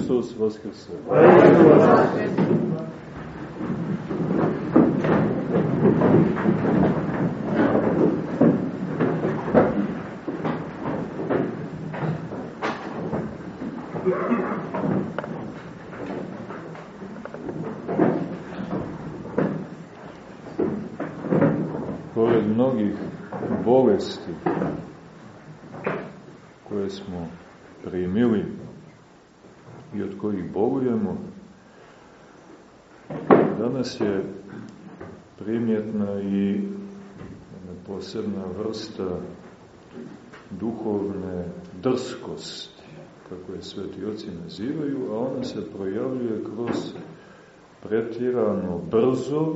Hristos Vaskrse! Pored mnogih bolesti koje smo primili i od kojih bolujemo, danas je primjetna i posebna vrsta duhovne drskosti, kako je sveti oci nazivaju, a ona se projavljuje kroz pretirano brzo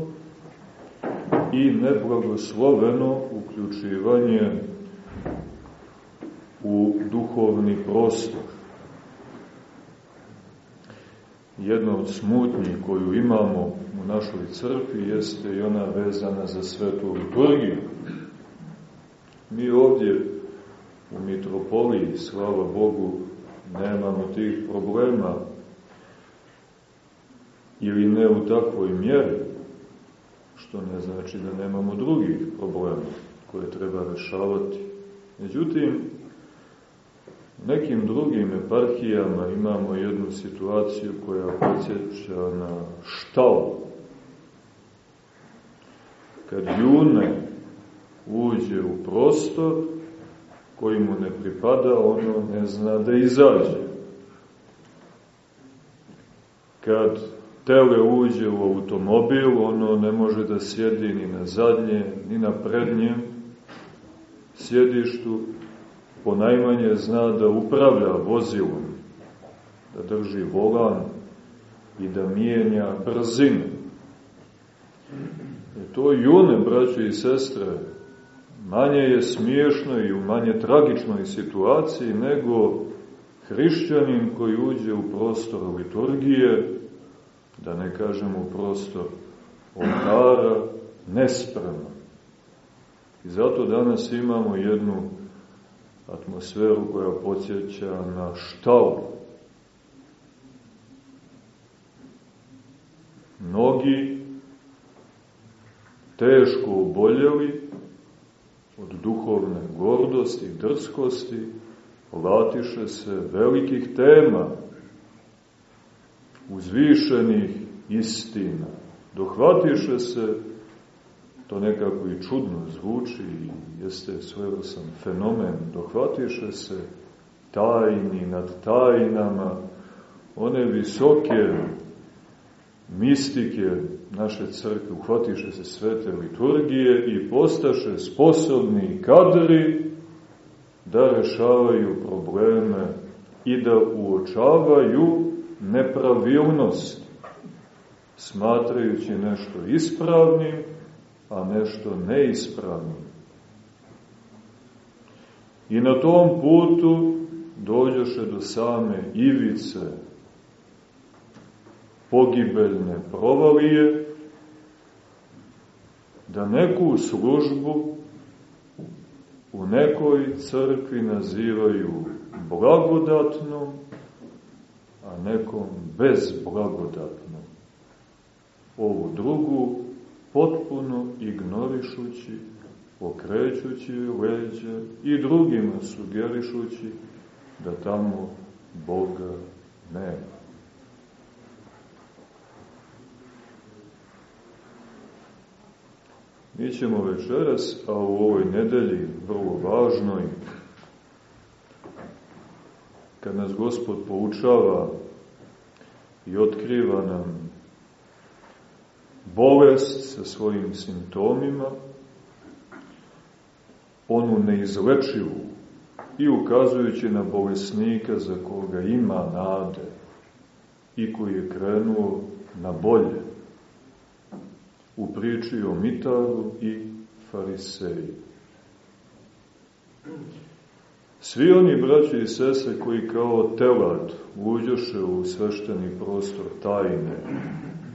i neblagosloveno uključivanje u duhovni prostor. Jedna od smutnji koju imamo u našoj crkvi jeste i ona vezana za svetu liturgiju. Mi ovdje u mitropoliji, slava Bogu, nemamo tih problema ili ne u takvoj mjeri, što ne znači da nemamo drugih problema koje treba rešavati. Međutim, nekim drugim eparhijama imamo jednu situaciju koja podsjeća na štal. Kad june uđe u prostor koji mu ne pripada, ono ne zna da izađe. Kad tele uđe u automobil, ono ne može da sjedi ni na zadnje, ni na prednjem sjedištu, ponajmanje zna da upravlja vozilom, da drži volan i da mijenja brzinu. E to june, braće i sestre, manje je smiješno i u manje tragičnoj situaciji nego hrišćanin koji uđe u prostor liturgije, da ne kažem u prostor oltara, nespremno. I zato danas imamo jednu atmosferu koja podsjeća na štalu. Mnogi teško oboljeli od duhovne gordosti i drskosti, latiše se velikih tema, uzvišenih istina. Dohvatiše se, to nekako i čudno zvuči, jeste svojevrstan fenomen, dohvatiše se tajni nad tajnama, one visoke mistike naše crkve, uhvatiše se svete liturgije i postaše sposobni kadri da rešavaju probleme i da uočavaju nepravilnost, smatrajući nešto ispravnim, a nešto neispravnim. I na tom putu dođoše do same ivice pogibeljne provalije, da neku službu u nekoj crkvi nazivaju blagodatnom, a nekom bezblagodatnom. Ovu drugu potpuno ignorišući, okrećući leđa i drugima sugerišući da tamo Boga nema. Mi ćemo večeras, a u ovoj nedelji, vrlo važnoj, kad nas Gospod poučava i otkriva nam bolest sa svojim simptomima, onu neizlečivu i ukazujući na bolesnika za koga ima nade i koji je krenuo na bolje u priči o Mitaru i Fariseji. Svi oni braći i sese koji kao telad uđoše u svešteni prostor tajne,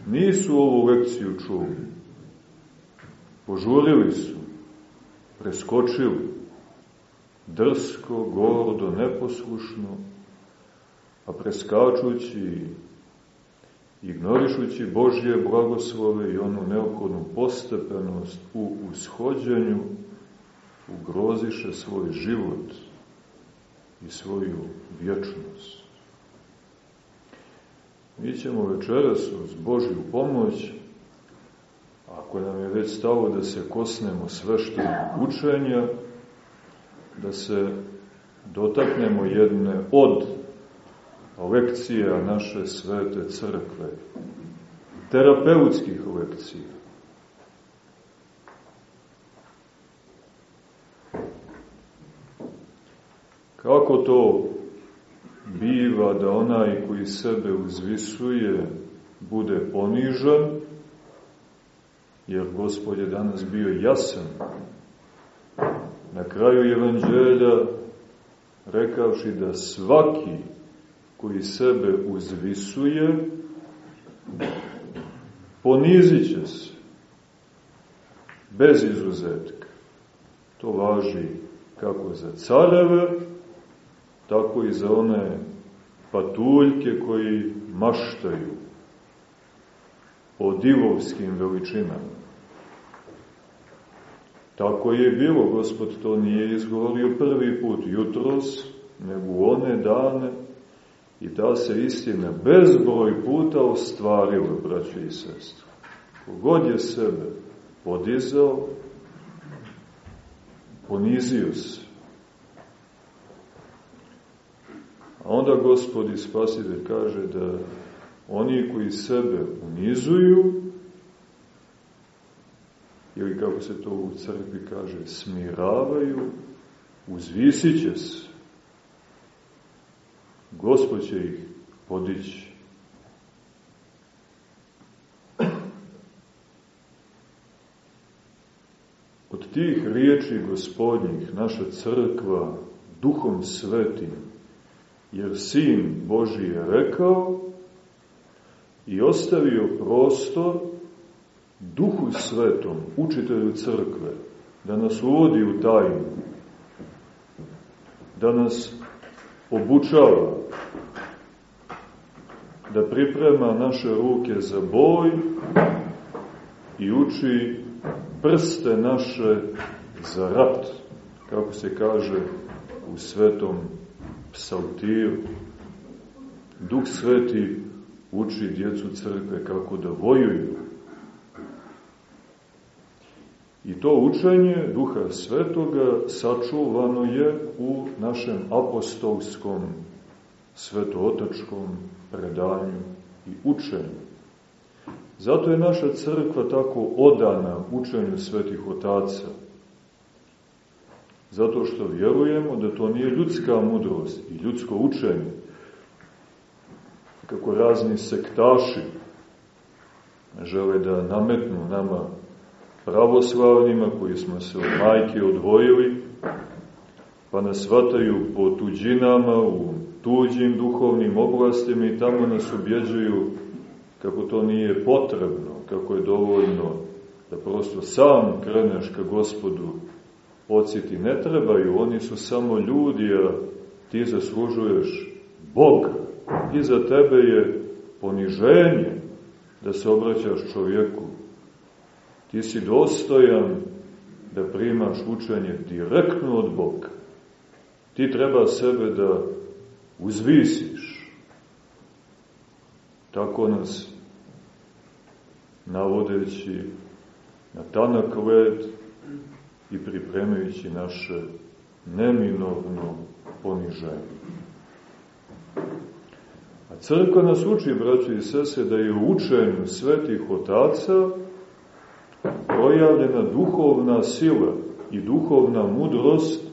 nisu ovu lekciju čuli. Požurili su, preskočili, drsko, gordo, neposlušno, a preskačući ignorišući Božje blagoslove i onu neophodnu postepenost u ushođenju, ugroziše svoj život i svoju vječnost. Mi ćemo večeras uz Božju pomoć, ako nam je već stalo da se kosnemo sveštenog učenja, da se dotaknemo jedne od lekcija naše svete crkve, terapeutskih lekcija. Kako to biva da onaj koji sebe uzvisuje bude ponižan, jer Gospod je danas bio jasan. Na kraju evanđelja rekavši da svaki koji sebe uzvisuje, ponizit će se, bez izuzetka. To važi kako za careve, tako i za one patuljke koji maštaju o divovskim veličinama. Tako je bilo, Gospod to nije izgovorio prvi put jutros, nego one dane i ta se istina bezbroj puta ostvarila, braće i sestre. Kogod je sebe podizao, ponizio se. A onda gospod i spasitelj kaže da oni koji sebe unizuju, ili kako se to u crkvi kaže, smiravaju, uzvisit će se. Gospod će ih podići. Od tih riječi gospodnjih naša crkva duhom svetim, jer Sin Boži je rekao i ostavio prostor duhu svetom, učitelju crkve, da nas uvodi u tajnu, da nas obučava, da priprema naše ruke za boj i uči prste naše za rat, kako se kaže u svetom psaltiru. Duh sveti uči djecu crkve kako da vojuju. I to učenje Duha Svetoga sačuvano je u našem apostolskom svetootačkom predanju i učenju. Zato je naša crkva tako odana učenju svetih otaca. Zato što vjerujemo da to nije ljudska mudrost i ljudsko učenje. Kako razni sektaši žele da nametnu nama pravoslavnima koji smo se od majke odvojili, pa nas vataju po tuđinama u tuđim duhovnim oblastima i tamo nas ubjeđuju kako to nije potrebno, kako je dovoljno da prosto sam kreneš ka gospodu ociti. Ne trebaju, oni su samo ljudi, a ti zaslužuješ Boga. I za tebe je poniženje da se obraćaš čovjeku. Ti si dostojan da primaš učenje direktno od Boga. Ti treba sebe da uzvisiš. Tako nas, navodeći na tanak led i pripremajući naše neminovno poniženje. A crkva nas uči, braći i sese, da je učenju svetih otaca projavljena duhovna sila i duhovna mudrost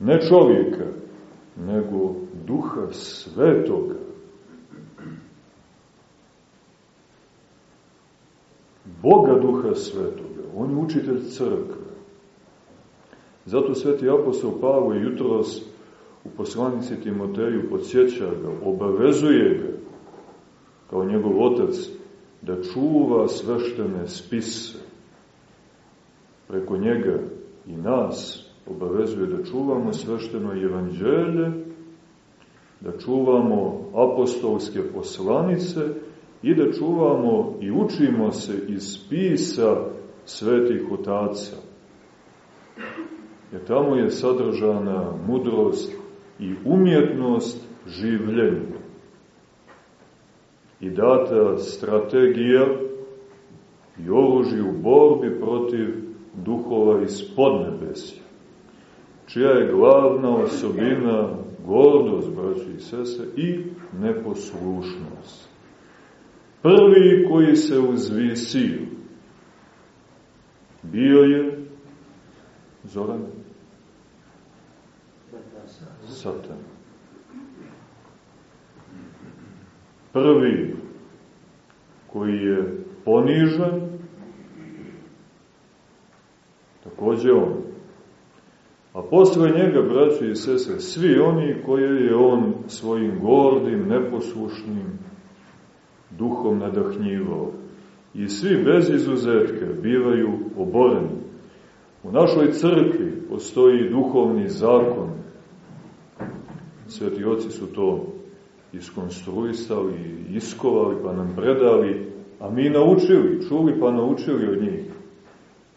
ne čovjeka, nego duha svetoga. Boga duha svetoga. On je učitelj crkve. Zato sveti apostol Pavle jutros u poslanici Timoteju podsjeća ga, obavezuje ga kao njegov otac da čuva sveštene spise. Preko njega i nas obavezuje da čuvamo svešteno evanđelje da čuvamo apostolske poslanice i da čuvamo i učimo se iz pisa svetih otaca. Jer tamo je sadržana mudrost i umjetnost življenja. I data strategija i oružje u borbi protiv duhova iz podnebesja, čija je glavna osobina gordost, braći i sese, i neposlušnost. Prvi koji se uzvisio bio je Zoran Satan. Prvi koji je ponižen, takođe on. A posle njega, braći i sestre, svi oni koje je on svojim gordim, neposlušnim duhom nadahnjivao. I svi bez izuzetke bivaju oboreni. U našoj crkvi postoji duhovni zakon. Sveti oci su to iskonstruisali, iskovali, pa nam predali, a mi naučili, čuli pa naučili od njih.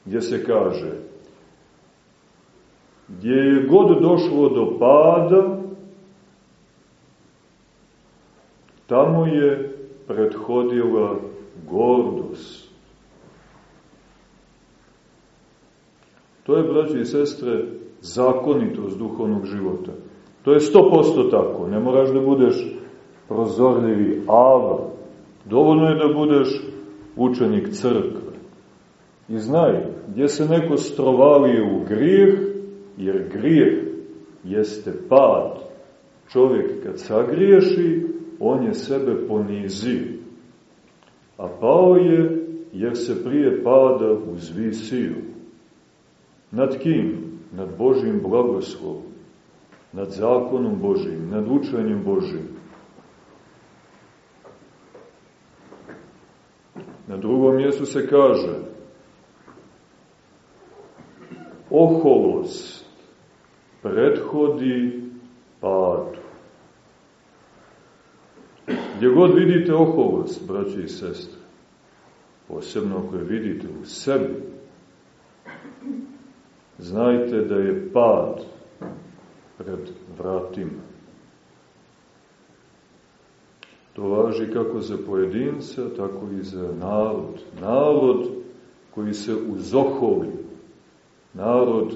Gdje se kaže, gdje je god došlo do pada, tamo je prethodila gordost. To je, braći i sestre, zakonitost duhovnog života. To je sto posto tako. Ne moraš da budeš prozorljivi ava. Dovoljno je da budeš učenik crkve. I znaj, gdje se neko strovalio u grijeh, jer grijeh jeste pad. Čovjek kad sagriješi, on je sebe ponizio. A pao je jer se prije pada uzvisio. Nad kim? Nad Božim blagoslovom, nad zakonom Božim, nad učenjem Božim. Na drugom mjestu se kaže oholost prethodi padu. Gdje god vidite oholost, braći i sestre, posebno ako je vidite u sebi, znajte da je pad pred vratima. To važi kako za pojedinca, tako i za narod. Narod koji se uzoholi, narod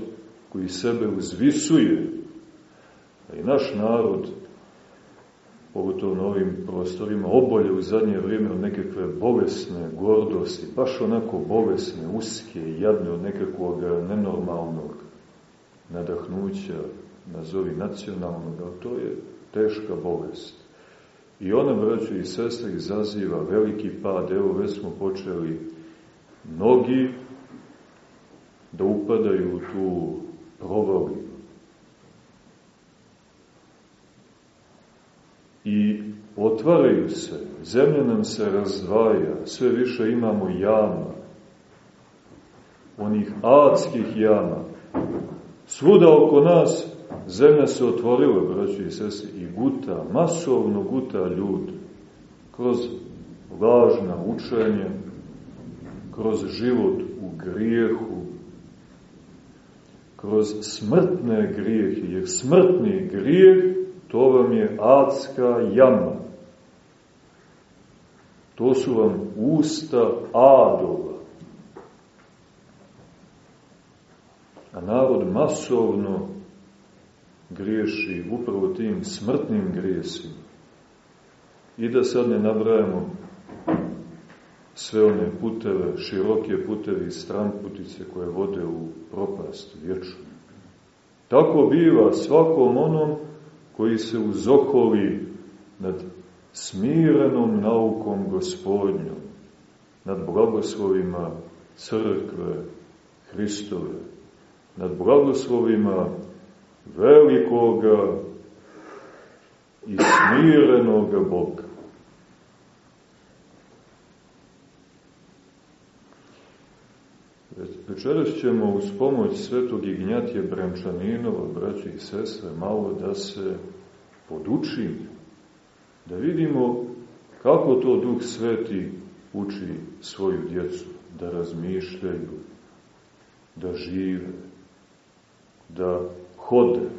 koji sebe uzvisuje, a i naš narod pogotovo na ovim prostorima, obolje u zadnje vrijeme od nekakve bolesne gordosti, baš onako bolesne, uske, jadne od nekakvog nenormalnog nadahnuća, nazovi nacionalnog, ali to je teška bolest. I ona, braćo i sestre, izaziva veliki pad. Evo, već smo počeli mnogi da upadaju u tu provaliju i otvaraju se, zemlja nam se razdvaja, sve više imamo jama, onih adskih jama. Svuda oko nas zemlja se otvorila, braći i sesi, i guta, masovno guta ljudi, kroz važna učenja, kroz život u grijehu, kroz smrtne grijehe, jer smrtni grijeh To vam je adska jama. To su vam usta adova. A narod masovno griješi upravo tim smrtnim grijesima. I da sad ne nabrajamo sve one puteve, široke puteve i stranputice koje vode u propast vječnu. Tako biva svakom onom koji se uzokoli nad smirenom naukom gospodnjom, nad blagoslovima crkve Hristove, nad blagoslovima velikoga i smirenoga Boga. Večeras ćemo uz pomoć svetog Ignjatije Brančaninova, braći i sestre, malo da se podučimo, da vidimo kako to Duh Sveti uči svoju djecu, da razmišljaju, da žive, da hode.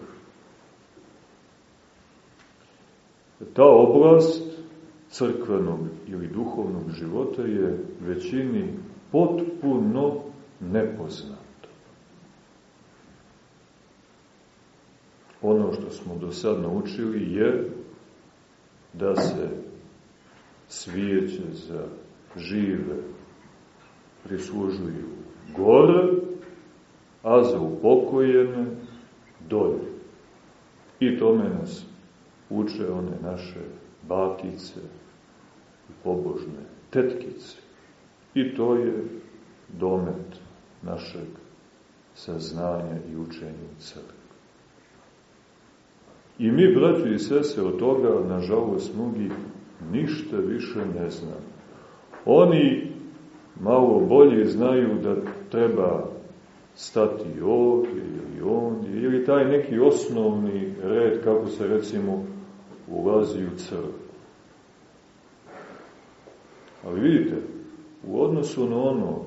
Ta oblast crkvenog ili duhovnog života je većini potpuno nepoznata. Ono što smo do sad naučili je da se svijeće za žive prislužuju gore, a za upokojene dolje. I tome nas uče one naše bakice i pobožne tetkice. I to je domet našeg saznanja i učenja u. I mi, braći i sese, od toga, nažalost, mnogi ništa više ne znamo. Oni malo bolje znaju da treba stati ovdje ili ondje, ili taj neki osnovni red, kako se recimo ulazi u crkvu. Ali vidite, u odnosu na ono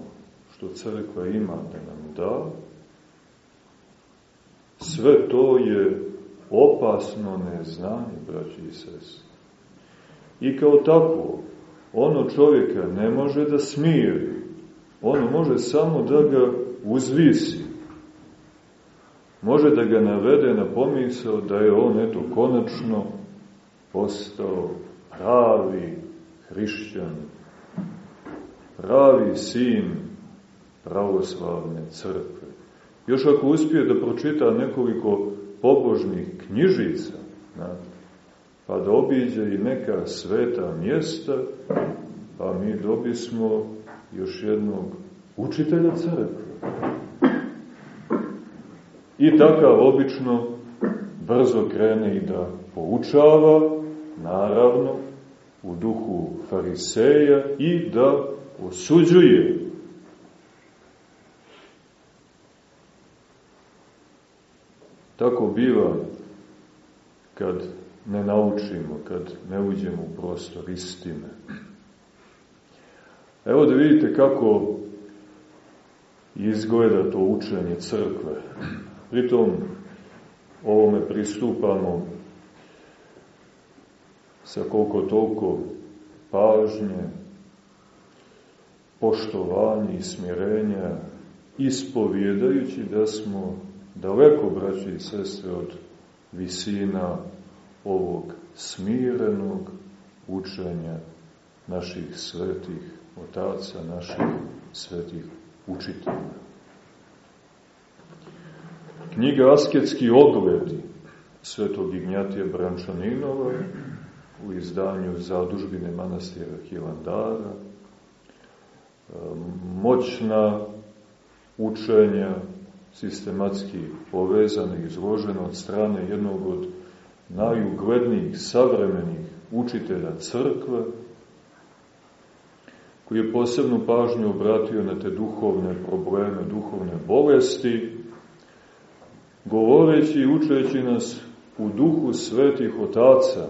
što crkva ima da nam da, sve to je opasno neznanje, braći i sese. I kao tako, ono čovjeka ne može da smiri, ono može samo da ga uzvisi. Može da ga navede na pomisao da je on, eto, konačno postao pravi hrišćan, pravi sin pravoslavne crkve. Još ako uspije da pročita nekoliko pobožnih knjižica, znate, pa da obiđe i neka sveta mjesta, pa mi dobismo još jednog učitelja crkve. I takav obično brzo krene i da poučava, naravno, u duhu fariseja i da osuđuje. Tako biva kad ne naučimo, kad ne uđemo u prostor istine. Evo da vidite kako izgleda to učenje crkve. Pritom ovome pristupamo sa koliko toliko pažnje, poštovanja i smirenja, ispovjedajući da smo daleko, braći i sestre, od visina ovog smirenog učenja naših svetih otaca, naših svetih učitelja. Knjiga Asketski ogledi svetog Ignjatija Brančaninova u izdanju zadužbine manastira Hilandara, moćna učenja sistematski povezana i izložena od strane jednog od najuglednijih savremenih učitelja crkve, koji je posebnu pažnju obratio na te duhovne probleme, duhovne bolesti, govoreći i učeći nas u duhu svetih otaca.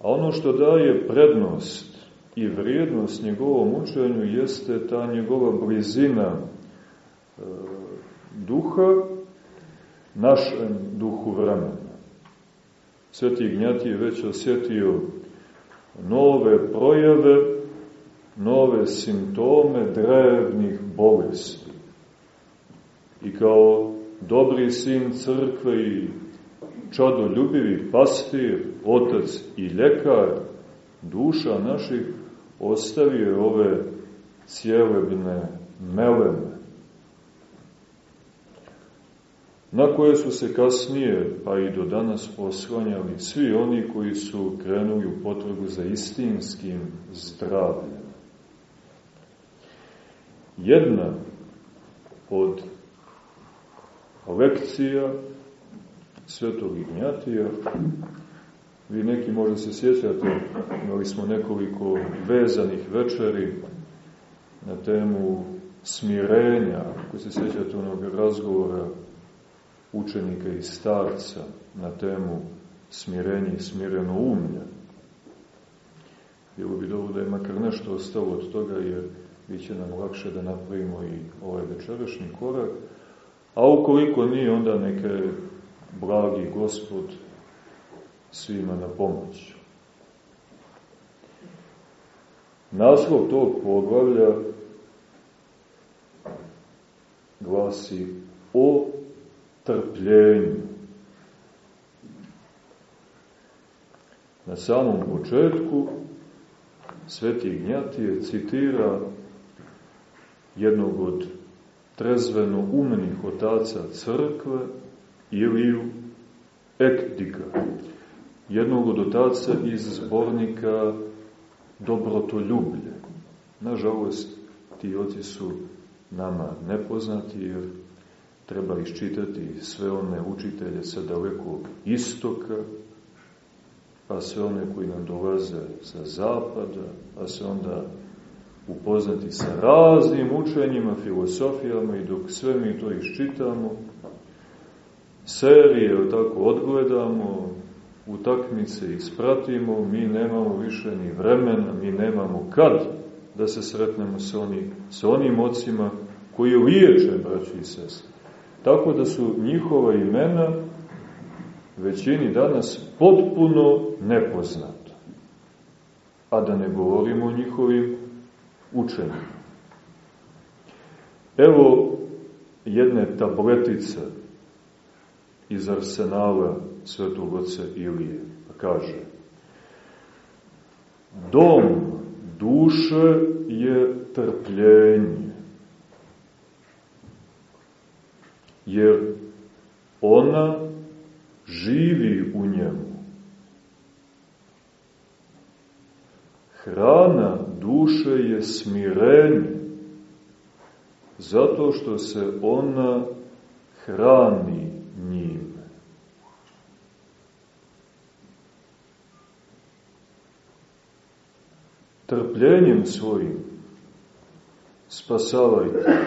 A ono što daje prednost i vrijednost njegovom učenju jeste ta njegova blizina e, duha našem duhu vremena. Sveti Ignjati je već osjetio nove projave, nove simptome drevnih bolesti. I kao dobri sin crkve i čadoljubivi pastir, otac i ljekar duša naših ostavio ove cijelebne meleme na koje su se kasnije, pa i do danas oslanjali svi oni koji su krenuli u potragu za istinskim zdravljem. Jedna od lekcija svetog Ignjatija, vi neki možda se sjećate, imali smo nekoliko vezanih večeri na temu smirenja, ako se sjećate onog razgovora učenika i starca na temu smirenja i smireno umlja. Bilo bi dobro da je makar nešto ostalo od toga, jer bit će nam lakše da napravimo i ovaj večerašnji korak, a ukoliko nije, onda neka je blagi gospod svima na pomoć. Naslov tog poglavlja glasi o trpljenju. Na samom početku Sveti Ignjatije citira jednog od trezveno umnih otaca crkve, Iliju Ekdika, jednog od otaca iz zbornika Dobrotoljublje. Nažalost, ti oci su nama nepoznati, jer treba iščitati sve one učitelje sa dalekog istoka, pa sve one koji nam dolaze sa zapada, pa se onda upoznati sa raznim učenjima, filosofijama i dok sve mi to iščitamo, serije tako odgledamo, utakmice ispratimo, mi nemamo više ni vremena, mi nemamo kad da se sretnemo sa, oni, sa onim ocima koji liječe, braći i sestri. Tako da su njihova imena većini danas potpuno nepoznata. A da ne govorimo o njihovim učenjima. Evo jedne tabletice iz arsenala svetog oca Ilije. Pa kaže, dom duše je trpljenje, jer ona živi u njemu. Hrana duše je smirenje, zato što se ona hrani njim. Trpljenjem svojim spasavajte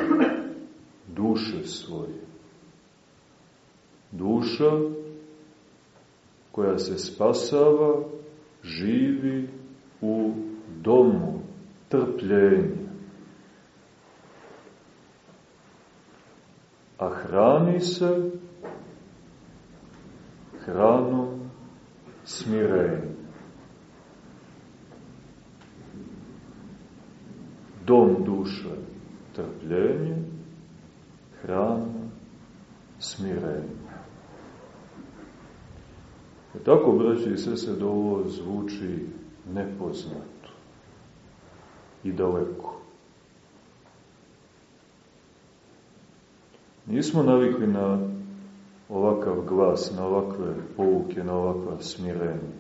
duše svoje. Duša koja se spasava živi u domu trpljenja. A hrani se hranom smirenja. Dom duše trpljenje, hrana smirenja. E tako, braći i sese, da zvuči nepoznato i daleko. Nismo navikli na ovakav glas, na ovakve pouke, na ovakva smirenja.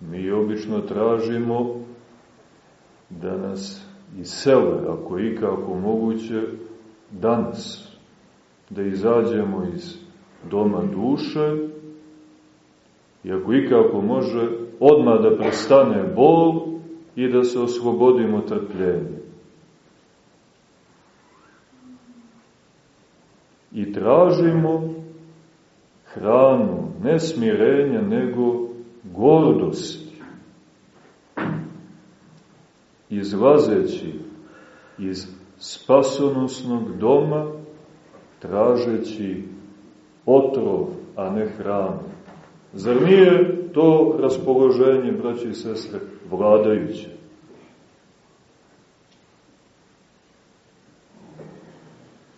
Mi obično tražimo da nas isele, ako i kako moguće, danas, da izađemo iz doma duše i ako i kako može, odmah da prestane bol i da se oslobodimo trpljenja. I tražimo hranu, ne smirenja, nego gordosti. Izlazeći iz spasonosnog doma, tražeći otrov, a ne hranu. Zar nije to raspoloženje, braći i sestre, vladajuće?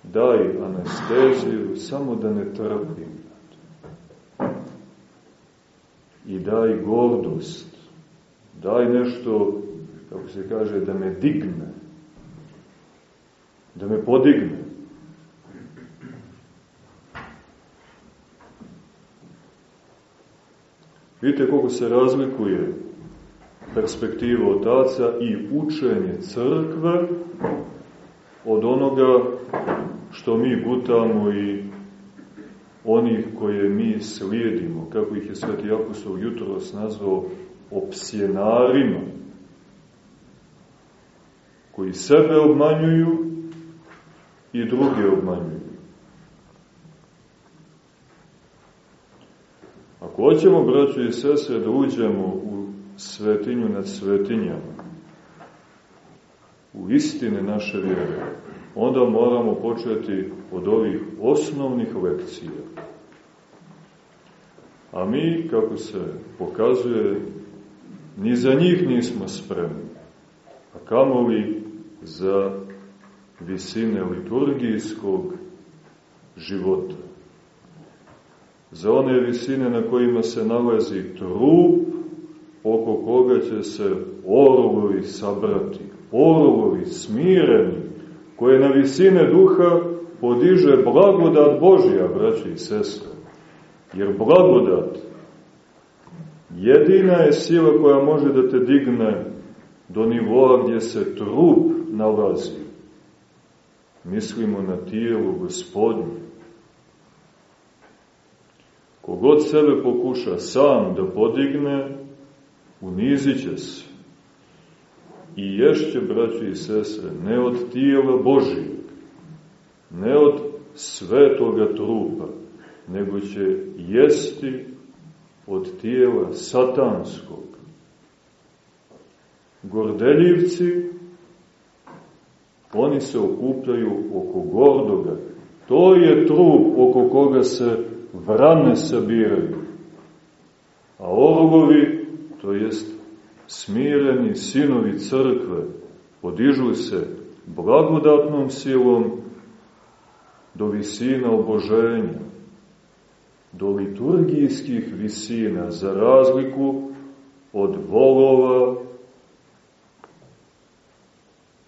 Daj anesteziju, samo da ne trpim. I daj gordost. Daj nešto, kako se kaže, da me digne. Da me podigne. Vidite koliko se razlikuje perspektiva otaca i učenje crkve od onoga što mi gutamo i onih koje mi slijedimo, kako ih je sveti apostol jutro nazvao opsjenarima, koji sebe obmanjuju i druge obmanjuju. Ako hoćemo, braćo i sestre, da uđemo u svetinju nad svetinjama, u istine naše vjere, onda moramo početi od ovih osnovnih lekcija. A mi, kako se pokazuje, ni za njih nismo spremni, a kamoli za visine liturgijskog života. Za one visine na kojima se nalazi trup, oko koga će se orovovi sabrati, orovovi smireni, koje na visine duha podiže blagodat Božija, braći i sestre. Jer blagodat jedina je sila koja može da te digne do nivoa gdje se trup nalazi. Mislimo na tijelu gospodnje. Kogod sebe pokuša sam da podigne, unizit će se. I ješće, braći i sestre, ne od tijela Božijeg, ne od svetoga trupa, nego će jesti od tijela satanskog. Gordeljivci, oni se okupljaju oko gordoga. To je trup oko koga se vrane sabiraju. A orogovi, to jest smireni sinovi crkve, podižu se blagodatnom silom do visina oboženja, do liturgijskih visina, za razliku od volova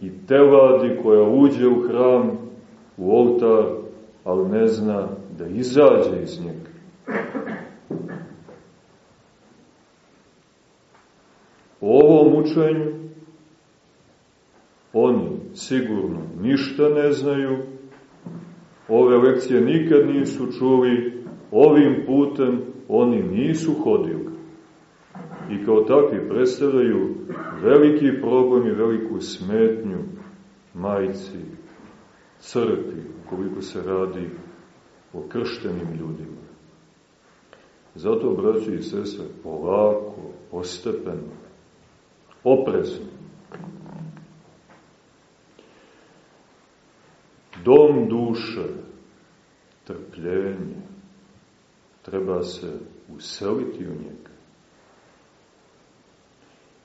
i teladi koja uđe u hram, u oltar, ali ne zna da izađe iz njega. Ovom učenju oni sigurno ništa ne znaju, ove lekcije nikad nisu čuli, ovim putem oni nisu hodili. I kao takvi predstavljaju veliki problem i veliku smetnju majci, crkvi, koliko se radi o krštenim ljudima. Zato, braći i sestre, polako, postepeno, oprezno. Dom duše, trpljenje, treba se useliti u njega.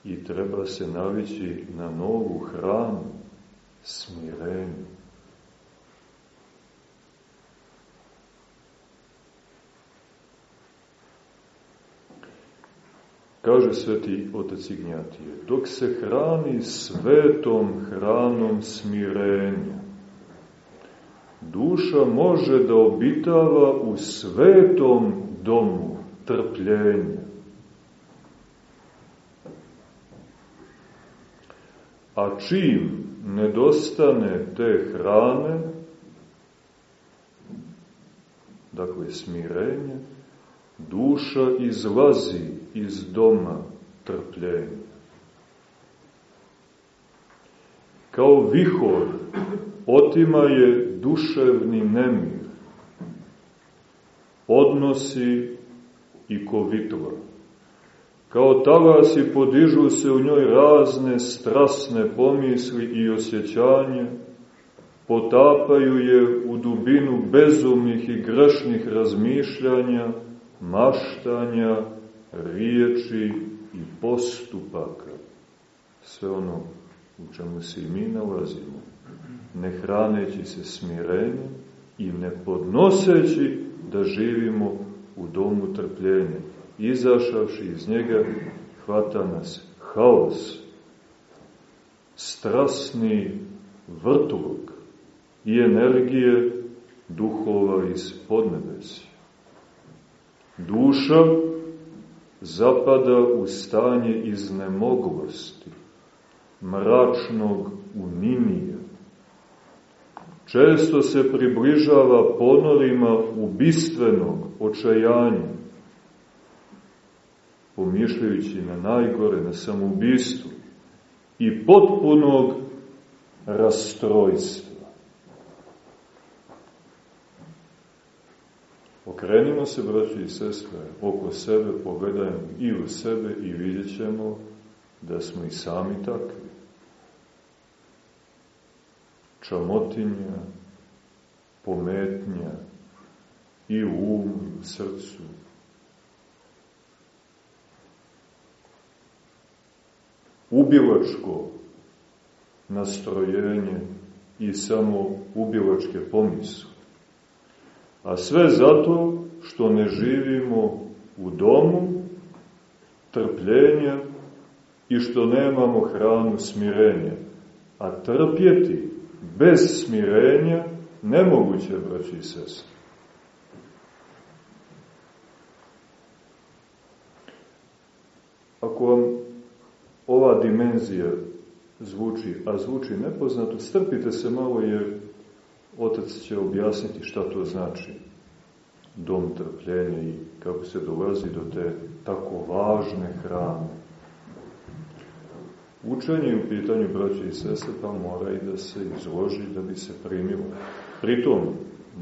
I treba se navići na novu hranu, smirenju. Kaže sveti otac Ignjatije, dok se hrani svetom hranom smirenja, duša može da obitava u svetom domu trpljenja. A čim nedostane te hrane, dakle smirenje, duša izlazi iz doma trpljenja. Kao vihor otima je duševni nemir, odnosi i kovitla. Kao talasi podižu se u njoj razne strasne pomisli i osjećanje, potapaju je u dubinu bezumnih i grešnih razmišljanja, maštanja, riječi i postupaka. Sve ono u čemu se i mi nalazimo, ne hraneći se smirenjem i ne podnoseći da živimo u domu trpljenja. Izašavši iz njega, hvata nas haos, strasni vrtlog i energije duhova iz podnebesja. Duša zapada u stanje iznemoglosti, mračnog uninija. Često se približava ponorima ubistvenog očajanja, pomišljajući na najgore, na samoubistvo i potpunog rastrojstva. O Okrenimo se, braći i sestre, oko sebe, pogledajmo i u sebe i vidjet da smo i sami takvi. Čamotinja, pometnja i u umu i u srcu. Ubilačko nastrojenje i samo ubilačke pomisle. A sve zato što ne živimo u domu trpljenja i što nemamo hranu smirenja. A trpjeti bez smirenja nemoguće, braći i sestri. Ako vam ova dimenzija zvuči, a zvuči nepoznato, strpite se malo jer otac će objasniti šta to znači dom trpljenja i kako se dolazi do te tako važne hrane. Učenje u pitanju braće i sese pa mora i da se izloži da bi se primilo. Pritom,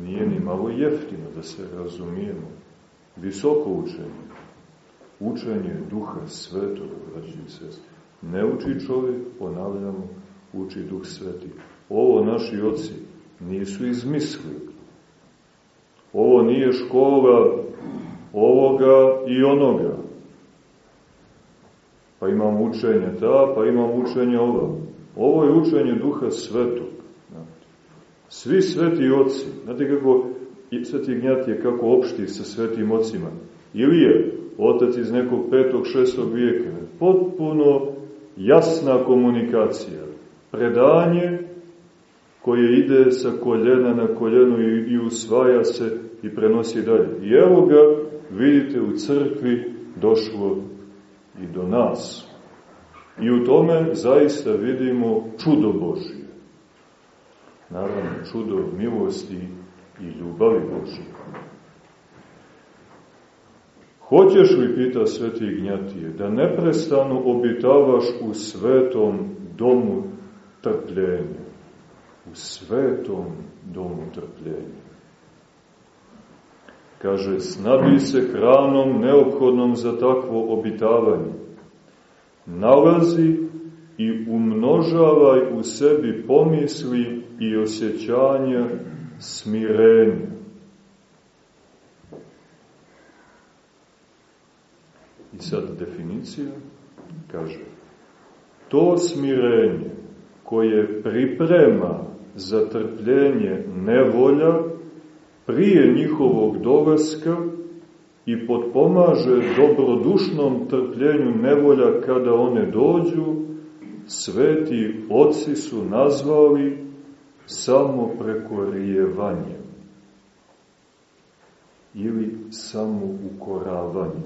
nije ni malo jeftino da se razumijemo. Visoko učenje. Učenje duha svetog, braće i sese. Ne uči čovjek, ponavljamo, uči duh sveti. Ovo naši oci nisu izmislili. Ovo nije škola ovoga i onoga. Pa imam učenje ta, pa imam učenje ova. Ovo je učenje duha svetog. Svi sveti oci, znate kako sveti Ignjat je kako opšti sa svetim ocima. Ili je otac iz nekog petog, šestog vijeka. Potpuno jasna komunikacija. Predanje koje ide sa koljena na koljenu i, i usvaja se i prenosi dalje. I evo ga, vidite, u crkvi došlo i do nas. I u tome zaista vidimo čudo Božije. Naravno, čudo milosti i ljubavi Božije. Hoćeš li, pita sveti Ignjatije, da neprestano obitavaš u svetom domu trpljenja? U svetom domu trpljenja. Kaže, snabi se hranom neophodnom za takvo obitavanje. Nalazi i umnožavaj u sebi pomisli i osjećanja smirenja. I sad definicija kaže, to smirenje koje priprema za trpljenje nevolja prije njihovog dolaska i potpomaže dobrodušnom trpljenju nevolja kada one dođu, sveti oci su nazvali samo prekorijevanje ili samo ukoravanje.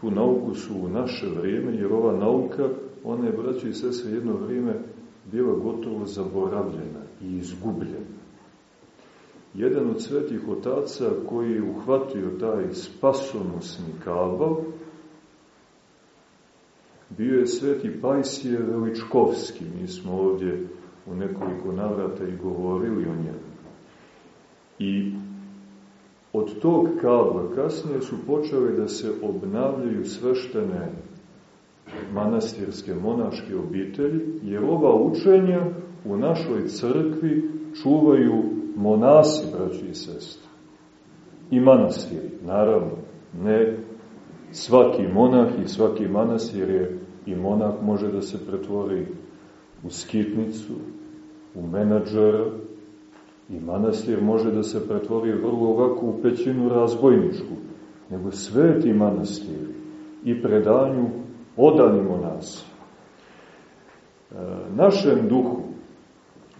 Tu nauku su u naše vrijeme, jer ova nauka, ona je, braći i sese, jedno vrijeme bila gotovo zaboravljena i izgubljena jedan od svetih otaca koji je uhvatio taj spasonosni kabal, bio je sveti Pajsije Veličkovski. Mi smo ovdje u nekoliko navrata i govorili o njemu. I od tog kabla kasnije su počeli da se obnavljaju sveštene manastirske monaške obitelji, jer ova učenja u našoj crkvi čuvaju monasi, braći i sestri, i manastiri, naravno, ne svaki monah i svaki manastir je i monah može da se pretvori u skitnicu, u menadžera, i manastir može da se pretvori vrlo ovako u pećinu razbojničku, nego sveti manastiri i predanju odani monasi. E, našem duhu,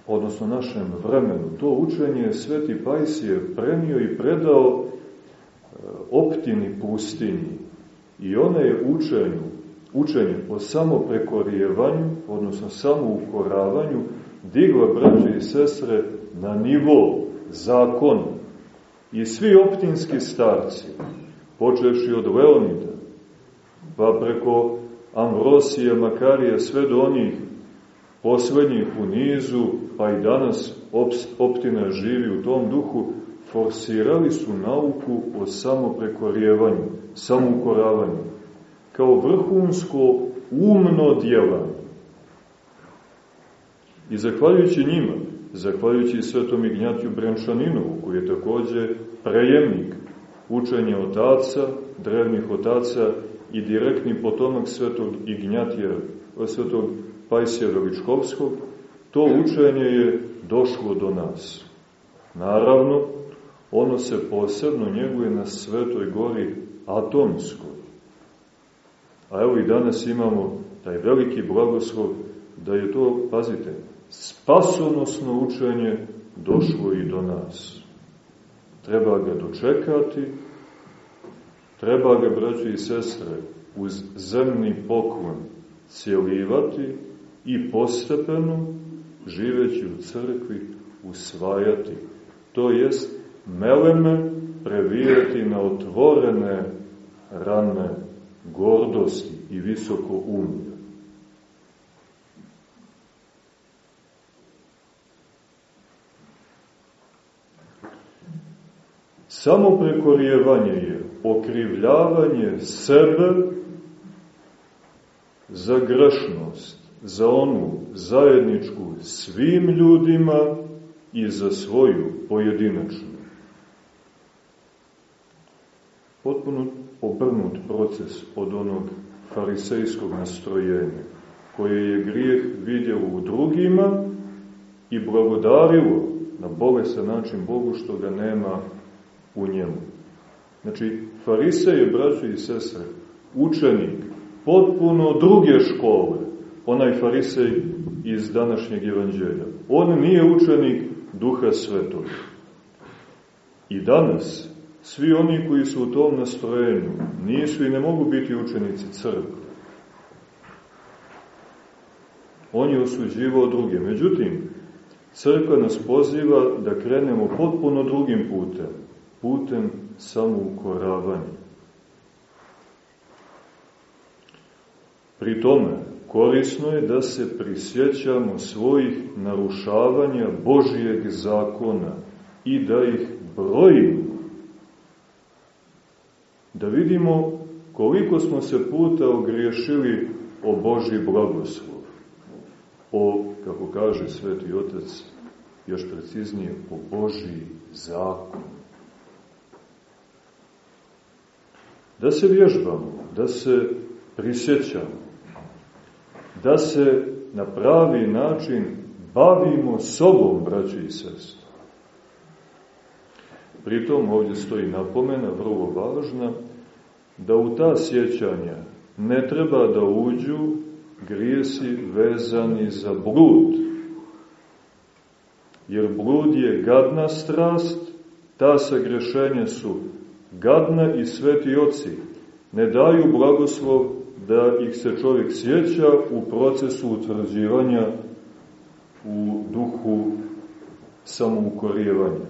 odnosno našem vremenu. To učenje je Sveti Pajsije prenio i predao e, optini pustinji. I ona je učenju, učenje o samoprekorijevanju, odnosno samoukoravanju, digla braće i sestre na nivo zakona. I svi optinski starci, počevši od Leonida, pa preko Ambrosija, Makarija, sve do onih poslednjih u nizu, pa i danas optina živi u tom duhu, forsirali su nauku o samoprekorjevanju, samoukoravanju, kao vrhunsko umno djelanje. I zahvaljujući njima, zahvaljujući svetom Ignjatiju Brenčaninovu, koji je takođe prejemnik učenja otaca, drevnih otaca i direktni potomak svetog Ignjatija, svetog Pajsija Veličkovskog, to učenje je došlo do nas. Naravno, ono se posebno njeguje na Svetoj gori Atomskoj. A evo i danas imamo taj veliki blagoslov da je to, pazite, spasonosno učenje došlo i do nas. Treba ga dočekati, treba ga, braći i sestre, uz zemni poklon cijelivati i postepeno, živeći u crkvi, usvajati. To jest, meleme previjati na otvorene rane gordosti i visoko umlja. Samo prekorijevanje je okrivljavanje sebe za grešnost, za onu zajedničku svim ljudima i za svoju pojedinačnu. Potpuno obrnut proces od onog farisejskog nastrojenja, koje je grijeh vidjelo u drugima i blagodarilo na bolesan način Bogu što ga nema u njemu. Znači, farisej braćo i sestre, učenik potpuno druge škole, onaj farisej iz današnjeg evanđelja. On nije učenik duha svetog. I danas, svi oni koji su u tom nastrojenju, nisu i ne mogu biti učenici crkve. On je osuđivao druge. Međutim, crkva nas poziva da krenemo potpuno drugim putem putem samoukoravanja. Pri tome, korisno je da se prisjećamo svojih narušavanja Božijeg zakona i da ih brojimo. Da vidimo koliko smo se puta ogriješili o Božji blagoslov. O, kako kaže Sveti Otac, još preciznije, o Božji zakon. Da se vježbamo, da se prisjećamo, da se na pravi način bavimo sobom, braći i sestri. Pritom ovdje stoji napomena, vrlo važna, da u ta sjećanja ne treba da uđu grijesi vezani za blud. Jer blud je gadna strast, ta sagrešenja su gadna i sveti oci ne daju blagoslov da ih se čovjek sjeća u procesu utvrđivanja u duhu samoukorijevanja.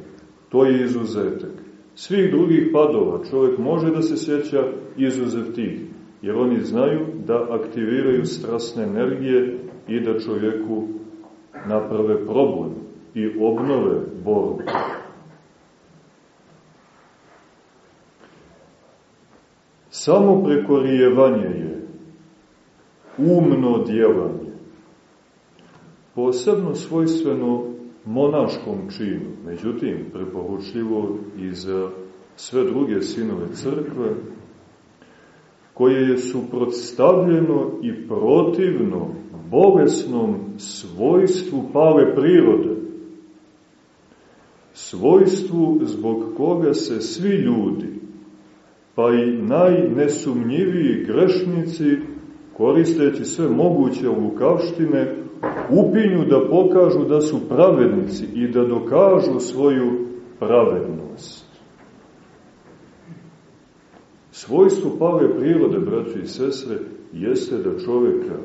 To je izuzetak. Svih drugih padova čovjek može da se sjeća izuzev tih, jer oni znaju da aktiviraju strasne energije i da čovjeku naprave problem i obnove borbu. Samo prekorijevanje je umno djelanje, posebno svojstveno monaškom činu, međutim preporučljivo i za sve druge sinove crkve, koje je suprotstavljeno i protivno bolesnom svojstvu pale prirode, svojstvu zbog koga se svi ljudi, pa i najnesumnjiviji grešnici, koristeći sve moguće lukavštine, upinju da pokažu da su pravednici i da dokažu svoju pravednost. Svojstvo pale prirode, braći i sestre, jeste da čoveka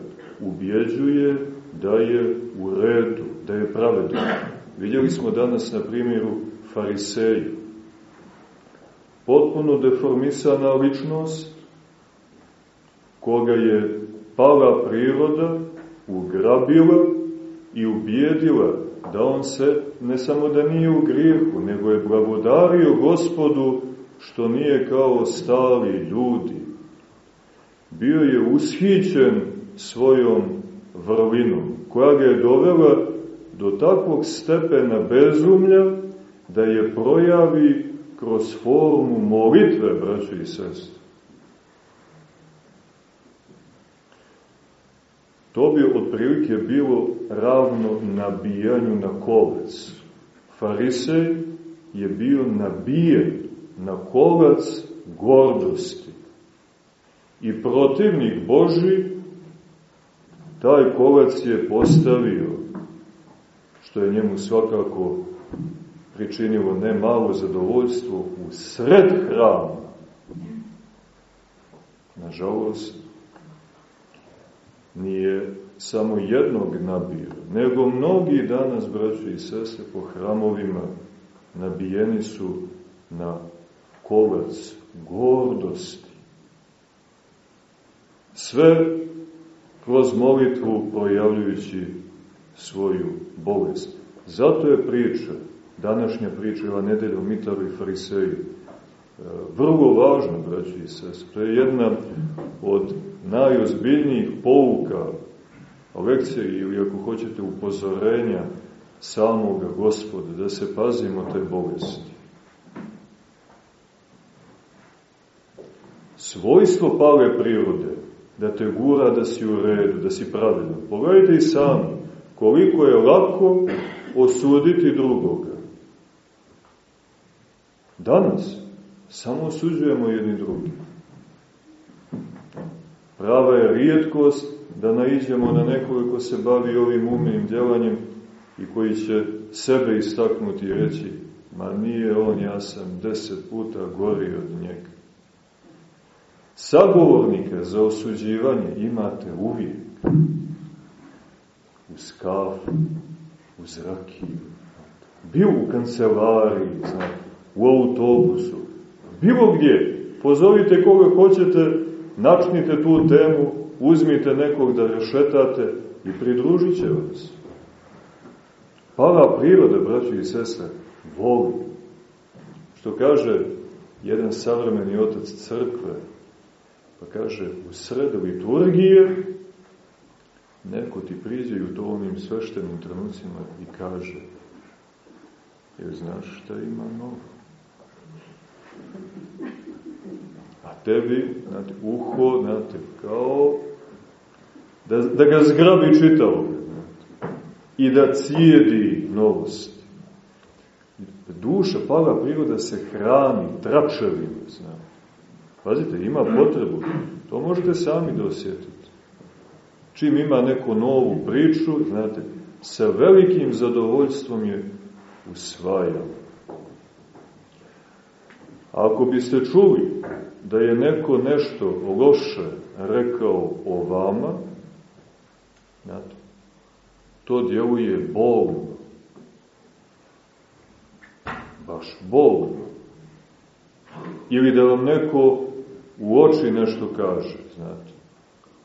ubjeđuje da je u redu, da je pravedan. Vidjeli smo danas na primjeru fariseju potpuno deformisana ličnost, koga je pala priroda ugrabila i ubijedila da on se ne samo da nije u grijehu, nego je blagodario gospodu što nije kao stali ljudi. Bio je ushićen svojom vrlinom, koja ga je dovela do takvog stepena bezumlja da je projavi kroz formu molitve, braćo i sestri. To bi otprilike bilo ravno nabijanju na kolac. Farisej je bio nabijen na kolac gordosti. I protivnik Boži taj kolac je postavio, što je njemu svakako pričinilo ne malo zadovoljstvo, u sred hrama. Nažalost, nije samo jednog nabio, nego mnogi danas, braći i sese, po hramovima nabijeni su na kolac gordosti. Sve kroz molitvu projavljujući svoju bolest. Zato je priča, današnja priča, ova nedelja o Mitaru i Fariseju, e, vrlo važna, braći i sese. To je jedna od najozbiljnijih pouka, lekcije ili ako hoćete upozorenja samoga gospoda, da se pazimo te bolesti. Svojstvo pale prirode, da te gura da si u redu, da si pravilan. Pogledajte i sami koliko je lako osuditi drugoga. Danas samo osuđujemo jedni drugi. Prava je rijetkost da naiđemo na nekoga ko se bavi ovim umnim djelanjem i koji će sebe istaknuti i reći ma nije on, ja sam deset puta gori od njega. Sagovornika za osuđivanje imate uvijek. U skafu, u zrakiju, bio u kancelariji, znate, u autobusu, bilo gdje. Pozovite koga hoćete, načnite tu temu, uzmite nekog da rešetate i pridružit će vas. Pala priroda, braći i sestre, voli. Što kaže jedan savremeni otac crkve, pa kaže, u sred liturgije neko ti priđe u to onim sveštenim trenucima i kaže, jer znaš šta ima novo? A tebi, znate, uho, znate, kao da, da ga zgrabi čitavo i da cijedi novosti. Duša, pala priroda se hrani tračevima, znate. Pazite, ima potrebu. To možete sami da osjetite. Čim ima neku novu priču, znate, sa velikim zadovoljstvom je usvajao. Ako biste čuli da je neko nešto loše rekao o vama, znate, to djeluje bolno. Baš bolno. Ili da vam neko u oči nešto kaže, znate.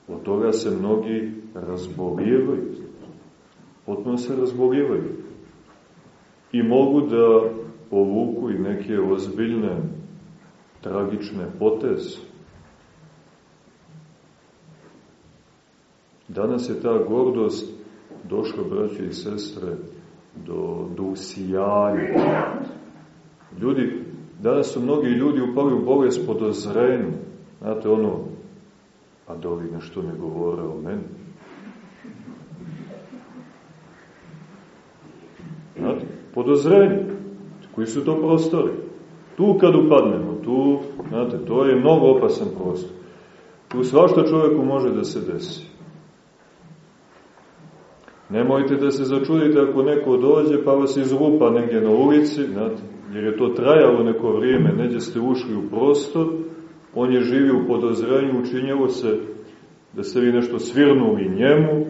Od toga se mnogi razboljevaju. Potpuno se razboljevaju. I mogu da povuku i neke ozbiljne, tragične poteze. Danas je ta gordost došla, braće i sestre, do, do usijanja. Ljudi, danas su mnogi ljudi upali u bolest podozrenju. Znate, ono, a da ovi nešto ne govore o meni. Znate, podozrenje. Koji su to prostori? Tu kad upadnemo, tu, znate, to je mnogo opasan prostor. Tu svašta čovjeku može da se desi. Nemojte da se začudite ako neko dođe pa vas izlupa negdje na ulici, znate, jer je to trajalo neko vrijeme, neđe ste ušli u prostor, on je živio u podozrenju, učinjelo se da ste vi nešto svirnuli njemu,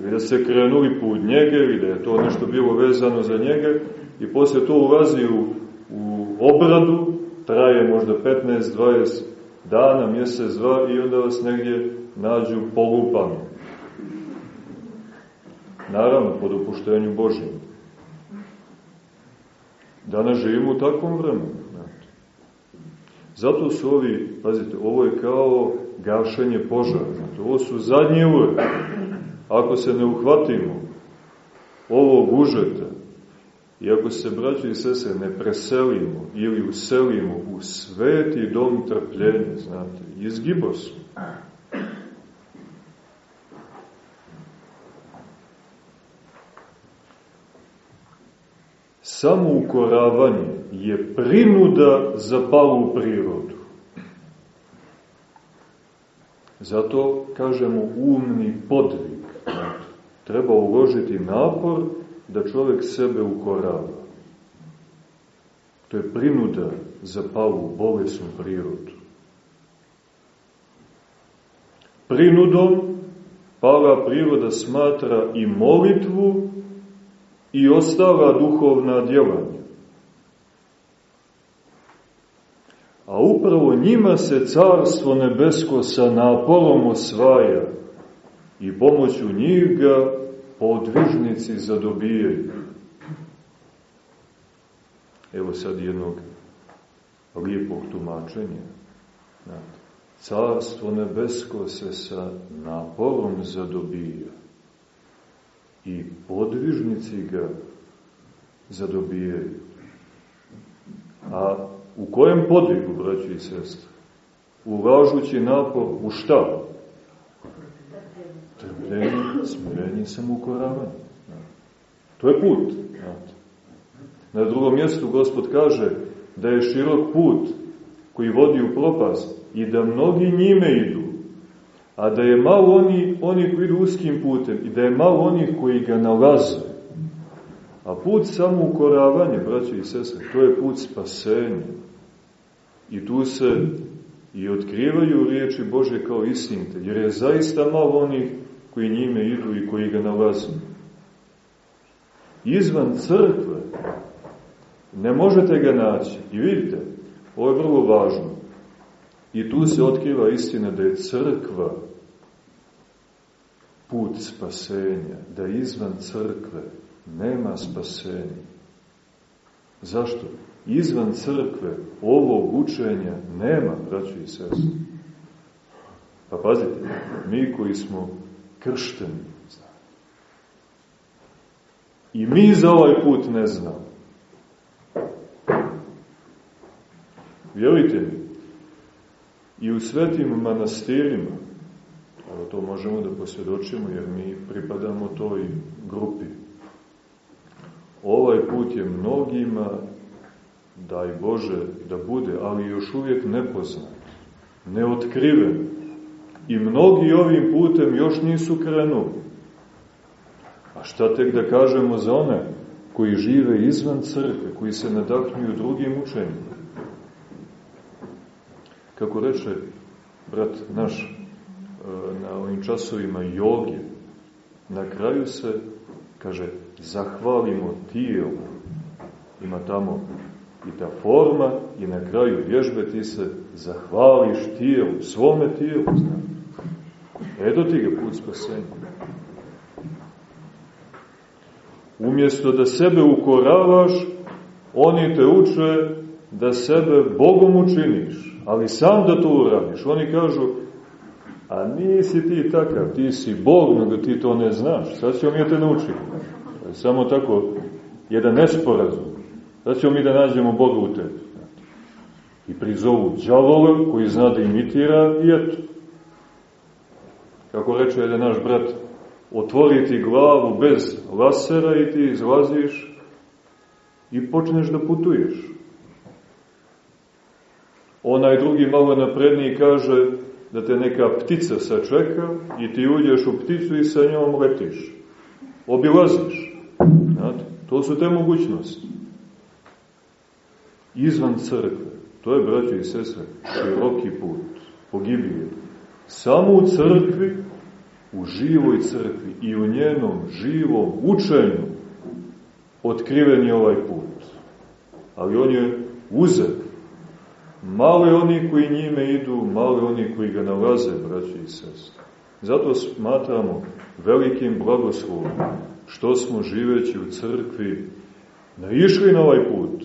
ili da se krenuli put njege, ili da je to nešto bilo vezano za njega, i posle to ulazi u, u obradu, traje možda 15-20 dana, mjesec, dva, i onda vas negdje nađu polupano. Naravno, po dopuštenju Božim. Danas živimo u takvom vremenu. Zato su ovi, pazite, ovo je kao gašenje požara. Znate, ovo su zadnje ure. Ako se ne uhvatimo ovog užeta, i ako se, braći i sese, ne preselimo ili uselimo u sveti dom trpljenja, znate, izgibo smo. Samo ukoravanje je prinuda za palu prirodu. Zato kažemo umni podvig. Treba uložiti napor da čovjek sebe ukorava. To je prinuda za palu bolesnu prirodu. Prinudom pala priroda smatra i molitvu i ostala duhovna djelanja. A upravo njima se carstvo nebesko sa naporom osvaja i pomoću njih ga podvižnici zadobijaju. Evo sad jednog lijepog tumačenja. Carstvo nebesko se sa naporom zadobija i podvižnici ga zadobijaju. A u kojem podvigu, braći i sestre? Ulažući napor u šta? Trpljenje, smirenje, samoukoravanje. To je put. Na drugom mjestu Gospod kaže da je širok put koji vodi u propast i da mnogi njime idu, a da je malo oni, oni koji idu uskim putem i da je malo onih koji ga nalaze. A put samoukoravanja, braći i sestre, to je put spasenja. I tu se i otkrivaju riječi Bože kao istinite, jer je zaista malo onih koji njime idu i koji ga nalaze. Izvan crkve ne možete ga naći. I vidite, ovo je vrlo važno. I tu se otkriva istina da je crkva put spasenja, da izvan crkve nema spasenja. Zašto? Izvan crkve ovog učenja nema, braći i sestri. Pa pazite, mi koji smo kršteni, i mi za ovaj put ne znamo. Vjerujte mi, i u svetim manastirima, evo to možemo da posvjedočimo jer mi pripadamo toj grupi, ovaj put je mnogima, daj Bože da bude, ali još uvijek nepoznat, neotkriven. I mnogi ovim putem još nisu krenuli. A šta tek da kažemo za one koji žive izvan crkve, koji se nadahnjuju drugim učenjima? Kako reče brat naš e, na ovim časovima joge, na kraju se, kaže, zahvalimo tijelu. Ima tamo i ta forma i na kraju vježbe ti se zahvališ tijelu, svome tijelu. Eto ti ga put spasenja. Umjesto da sebe ukoravaš, oni te uče da sebe Bogom učiniš, ali sam da to uradiš. Oni kažu, a nisi ti takav, ti si Bog, nego ti to ne znaš. Sad ćemo mi te naučiti. Samo tako, jedan nesporazum. Sad ćemo mi da nađemo Boga u tebi. I prizovu džavola koji zna da imitira i eto. Kako reče jedan naš brat, otvoriti glavu bez lasera i ti izlaziš i počneš da putuješ. Onaj drugi malo napredniji kaže da te neka ptica sačeka i ti uđeš u pticu i sa njom letiš. Obilaziš. Znate? To su te mogućnosti. Izvan crkve. To je, braći i sestre, široki put. Pogibije. Samo u crkvi, u živoj crkvi i u njenom živom učenju otkriven je ovaj put. Ali on je uzet Malo je oni koji njime idu, malo oni koji ga nalaze, braći i sestre. Zato smatramo velikim blagoslovom što smo živeći u crkvi naišli na ovaj put.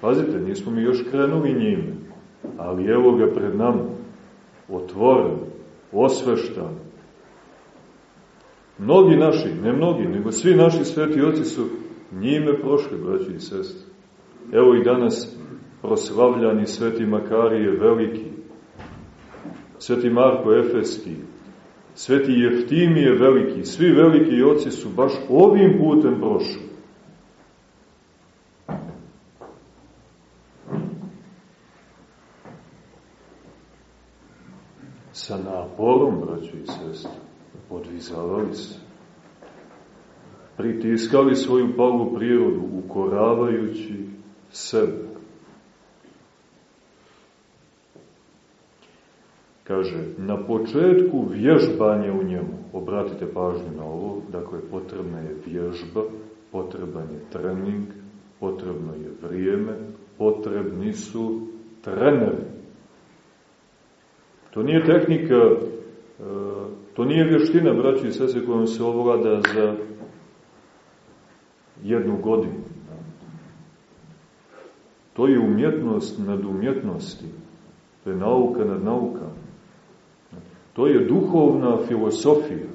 Pazite, nismo mi još krenuli njime, ali evo ga pred nama, otvoren, osveštan. Mnogi naši, ne mnogi, nego svi naši sveti oci su njime prošli, braći i sestri. Evo i danas proslavljani sveti Makarije Veliki, sveti Marko Efeski, sveti Jeftimije Veliki, svi veliki oci su baš ovim putem prošli. Sa naporom, braći i sestri, podvizavali se pritiskali svoju palu prirodu, ukoravajući sebe. Kaže, na početku vježbanje u njemu, obratite pažnju na ovo, dakle, potrebna je vježba, potreban je trening, potrebno je vrijeme, potrebni su treneri. To nije tehnika, e, to nije vještina, braći i sese, kojom se ovlada za jednu godinu. To je umjetnost nad umjetnosti. To je nauka nad naukama. To je duhovna filosofija.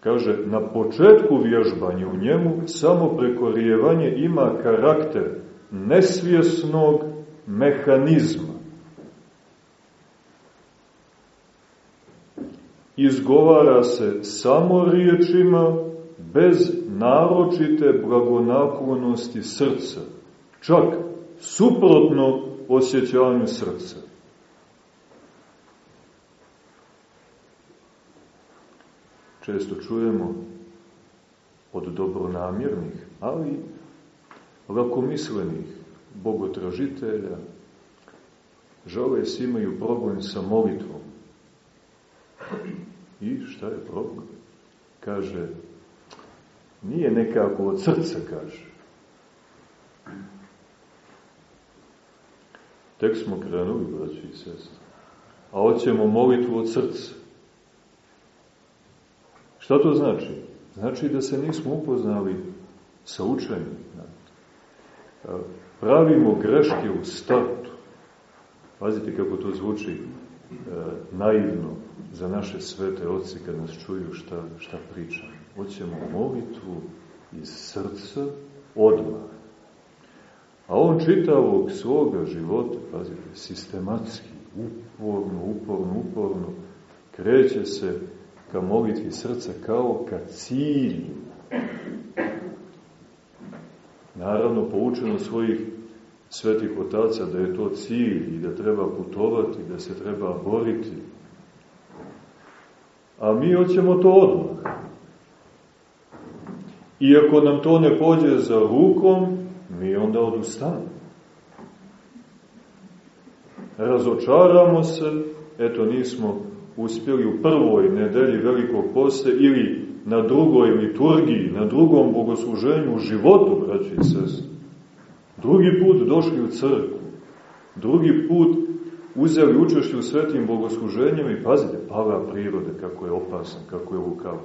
Kaže, na početku vježbanja u njemu samo prekorijevanje ima karakter nesvjesnog mehanizma. Izgovara se samo riječima bez naročite blagonaklonosti srca, čak suprotno osjećanju srca. Često čujemo od dobronamjernih, ali lakomislenih bogotražitelja, žele si imaju problem sa molitvom. I šta je problem? Kaže, Nije nekako od srca, kaže. Tek smo krenuli, braći i sestri. A hoćemo molitvu od srca. Šta to znači? Znači da se nismo upoznali sa učenjem. Pravimo greške u startu. Pazite kako to zvuči e, naivno za naše svete oci kad nas čuju šta, šta pričamo hoćemo molitvu iz srca odmah. A on čitavog svoga života, pazite, sistematski, uporno, uporno, uporno, kreće se ka molitvi srca kao ka cilju. Naravno, poučeno svojih svetih otaca da je to cilj i da treba putovati, da se treba boriti. A mi hoćemo to odmah. I ako nam to ne pođe za rukom, mi onda odustanemo. Razočaramo se, eto nismo uspjeli u prvoj nedelji velikog poste ili na drugoj liturgiji, na drugom bogosluženju u životu, braći i sest. Drugi put došli u crkvu, drugi put uzeli učešće u svetim bogosluženjima i pazite, pava prirode, kako je opasan, kako je lukav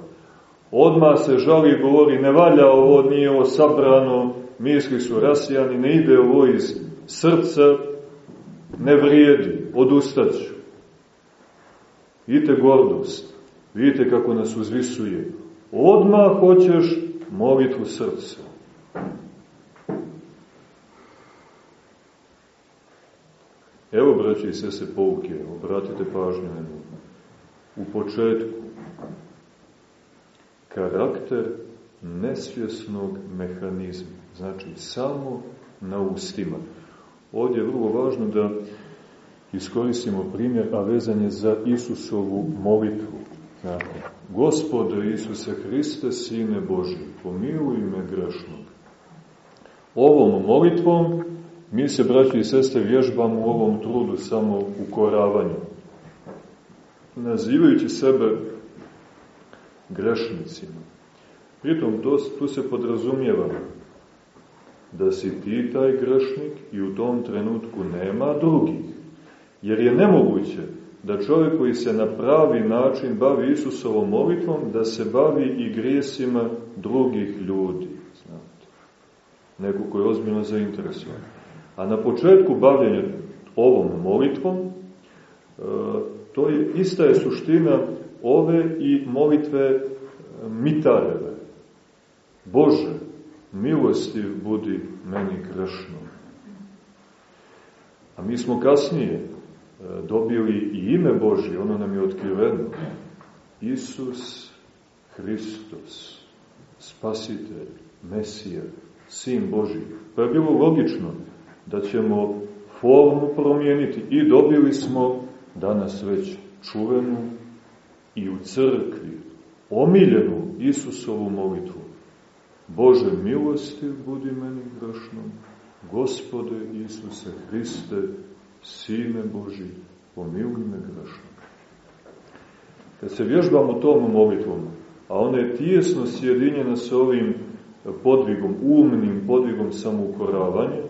odma se žali i govori ne valja ovo, nije ovo sabrano, misli su rasijani, ne ide ovo iz srca, ne vrijedi, odustaću. Vidite gordost, vidite kako nas uzvisuje. Odmah hoćeš molitvu srca. Evo, braći i sese, pouke, obratite pažnju na nju. U početku karakter nesvjesnog mehanizma. Znači, samo na ustima. Ovdje je vrlo važno da iskoristimo primjer, a vezan je za Isusovu molitvu. Znači, Gospode Isuse Hriste, Sine Boži, pomiluj me grešnog. Ovom molitvom mi se, braći i sestre, vježbamo u ovom trudu samo ukoravanju. Nazivajući sebe grešnicima. Pritom, to, tu se podrazumijeva da si ti taj grešnik i u tom trenutku nema drugih. Jer je nemoguće da čovjek koji se na pravi način bavi Isusovom molitvom, da se bavi i grijesima drugih ljudi. Znate. Neko koji je ozbiljno zainteresovan. A na početku bavljenja ovom molitvom, e, to je ista je suština ove i molitve Mitareve. Bože, milostiv budi meni grešno. A mi smo kasnije e, dobili i ime Božje, ono nam je otkriveno. Isus Hristos, Spasitelj, Mesija, Sin Boži. Pa je bilo logično da ćemo formu promijeniti i dobili smo danas već čuvenu i u crkvi omiljenu Isusovu molitvu. Bože milosti budi meni grešnom, Gospode Isuse Hriste, Sine Boži, pomiluj me grešnom. Kad se vježbamo tom molitvom, a ona je tijesno sjedinjena sa ovim podvigom, umnim podvigom samoukoravanja,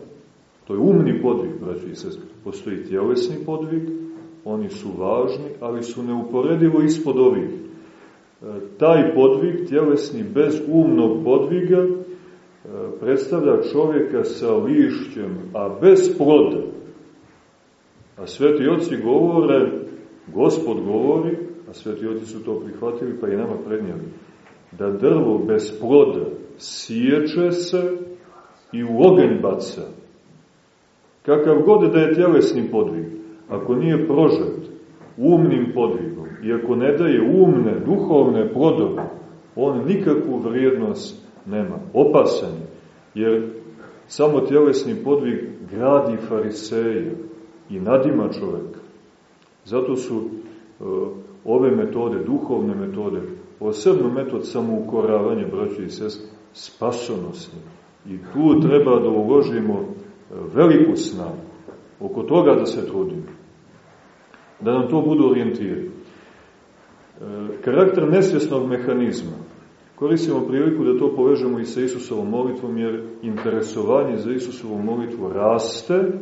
to je umni podvig, braći i sestri, postoji tjelesni podvig, oni su važni, ali su neuporedivo ispod ovih. E, taj podvig, tjelesni, bez umnog podviga, e, predstavlja čovjeka sa lišćem, a bez ploda. A sveti oci govore, gospod govori, a sveti oci su to prihvatili, pa i nama prednjeli, da drvo bez ploda siječe se i u oganj baca. Kakav god da je tjelesni podvig, ako nije prožet umnim podvigom i ako ne daje umne, duhovne plodove, on nikakvu vrijednost nema. Opasan je, jer samo tjelesni podvig gradi fariseje i nadima čoveka. Zato su uh, ove metode, duhovne metode, posebno metod samoukoravanja, braći i sest, spasonosni. I tu treba da uložimo uh, veliku snagu. Oko toga da se trudimo da nam to budu orijentiri. E, karakter nesvjesnog mehanizma. Koristimo priliku da to povežemo i sa Isusovom molitvom, jer interesovanje za Isusovu molitvu raste,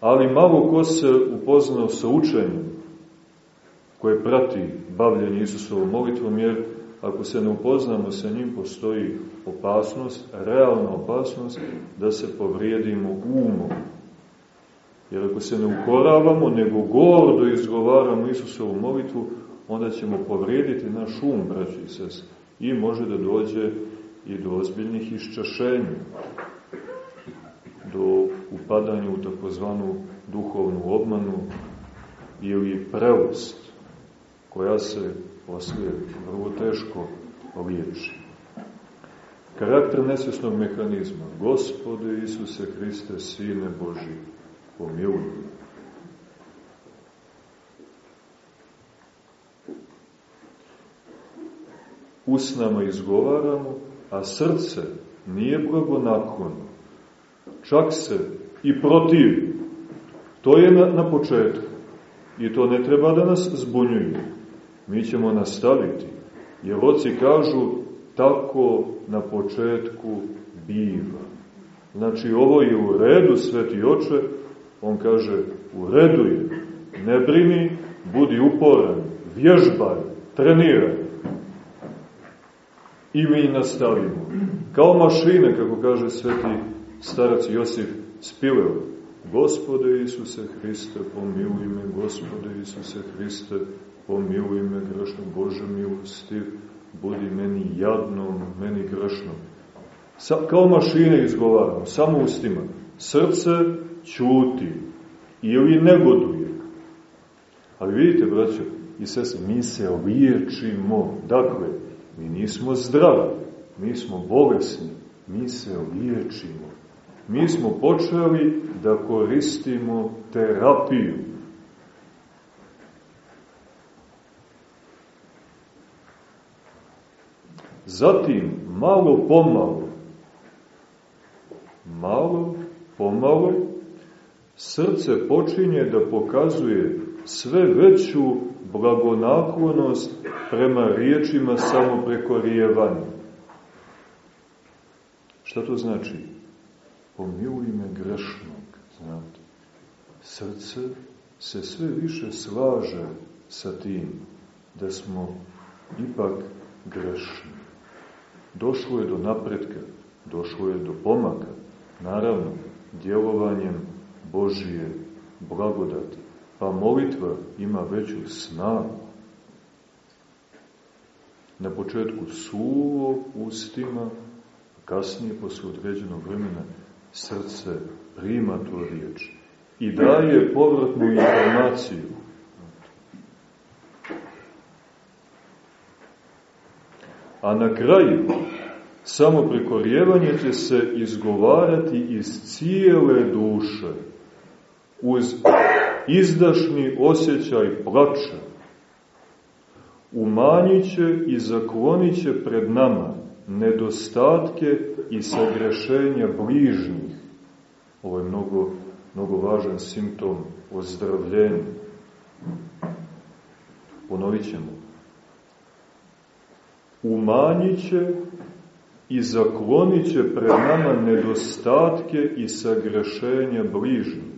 ali malo ko se upoznao sa učenjem koje prati bavljanje Isusovom molitvom, jer ako se ne upoznamo sa njim, postoji opasnost, realna opasnost, da se povrijedimo umom Jer ako se ne ukoravamo, nego gordo izgovaramo Isusovu molitvu, onda ćemo povrijediti naš um, braći i sest. I može da dođe i do ozbiljnih iščašenja, do upadanja u takozvanu duhovnu obmanu ili preust, koja se poslije vrlo teško liječi. Karakter nesvjesnog mehanizma. Gospode Isuse Hriste, Sine Boži, pomiluj. Usnama izgovaramo, a srce nije blagonaklono. Čak se i protiv. To je na, na početku. I to ne treba da nas zbunjuje. Mi ćemo nastaviti. Jer oci kažu, tako na početku biva. Znači, ovo je u redu, sveti oče, On kaže, u redu je, ne brini, budi uporan, vježbaj, treniraj. I mi nastavimo. Kao mašine, kako kaže sveti starac Josif Spileo, Gospode Isuse Hriste, pomiluj me, Gospode Isuse Hriste, pomiluj me, grešno Bože milostiv, budi meni jadnom, meni grešnom. Sa, kao mašine izgovaramo, samo ustima. Srce ćuti ili negoduje. Ali vidite, braćo i sese, mi se liječimo. Dakle, mi nismo zdravi, mi smo bolesni, mi se liječimo. Mi smo počeli da koristimo terapiju. Zatim, malo pomalo, malo pomalo, srce počinje da pokazuje sve veću blagonaklonost prema riječima samoprekorijevanja. Šta to znači? Pomiluj me grešnog, znate. Srce se sve više slaže sa tim da smo ipak grešni. Došlo je do napretka, došlo je do pomaka, naravno, djelovanjem Božije blagodati. Pa molitva ima veću snagu. Na početku suvo ustima, kasnije, posle određenog vremena, srce prima tu riječ i daje povratnu informaciju. A na kraju, samo prekorijevanje će se izgovarati iz cijele duše, uz izdašni osjećaj plača, umanjit će i zaklonit će pred nama nedostatke i sagrešenja bližnjih. Ovo je mnogo, mnogo važan simptom ozdravljenja. Ponovit ćemo. Umanjit će i zaklonit će pred nama nedostatke i sagrešenja bližnjih.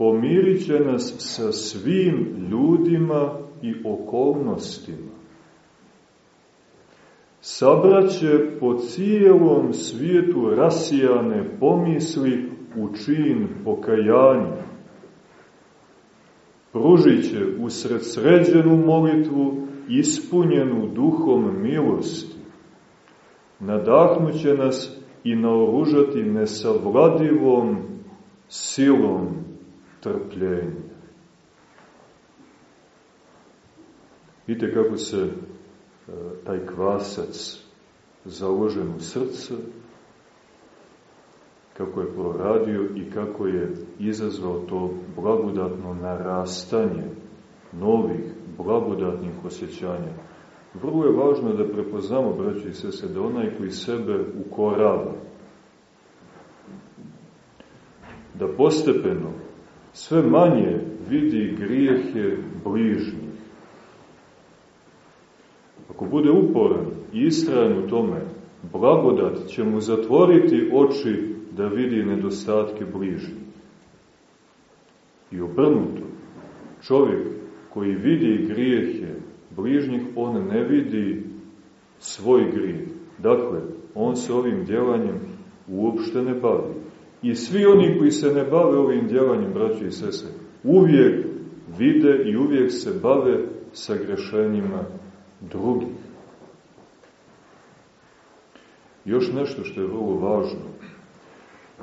Pomirit će nas sa svim ljudima i okolnostima sabraće po cijelom svijetu rasijane pomisli u čin pokajanja. Pružit će usred sređenu molitvu ispunjenu duhom milosti. Nadahnuće nas i naoružati nesavladivom silom trpljenja. Vidite kako se taj kvasac založen u srce, kako je proradio i kako je izazvao to blagodatno narastanje novih blagodatnih osjećanja. Vrlo je važno da prepoznamo, braći i sese, da onaj koji sebe ukorava, da postepeno sve manje vidi grijehe bližnji, Ako bude uporan i istrajan u tome, blagodat će mu zatvoriti oči da vidi nedostatke bližnjih. I obrnuto, čovjek koji vidi grijehe bližnjih, on ne vidi svoj grijeh. Dakle, on se ovim djelanjem uopšte ne bavi. I svi oni koji se ne bave ovim djelanjem, braći i sese, uvijek vide i uvijek se bave sa grešenjima drugih. Još nešto što je vrlo važno. E,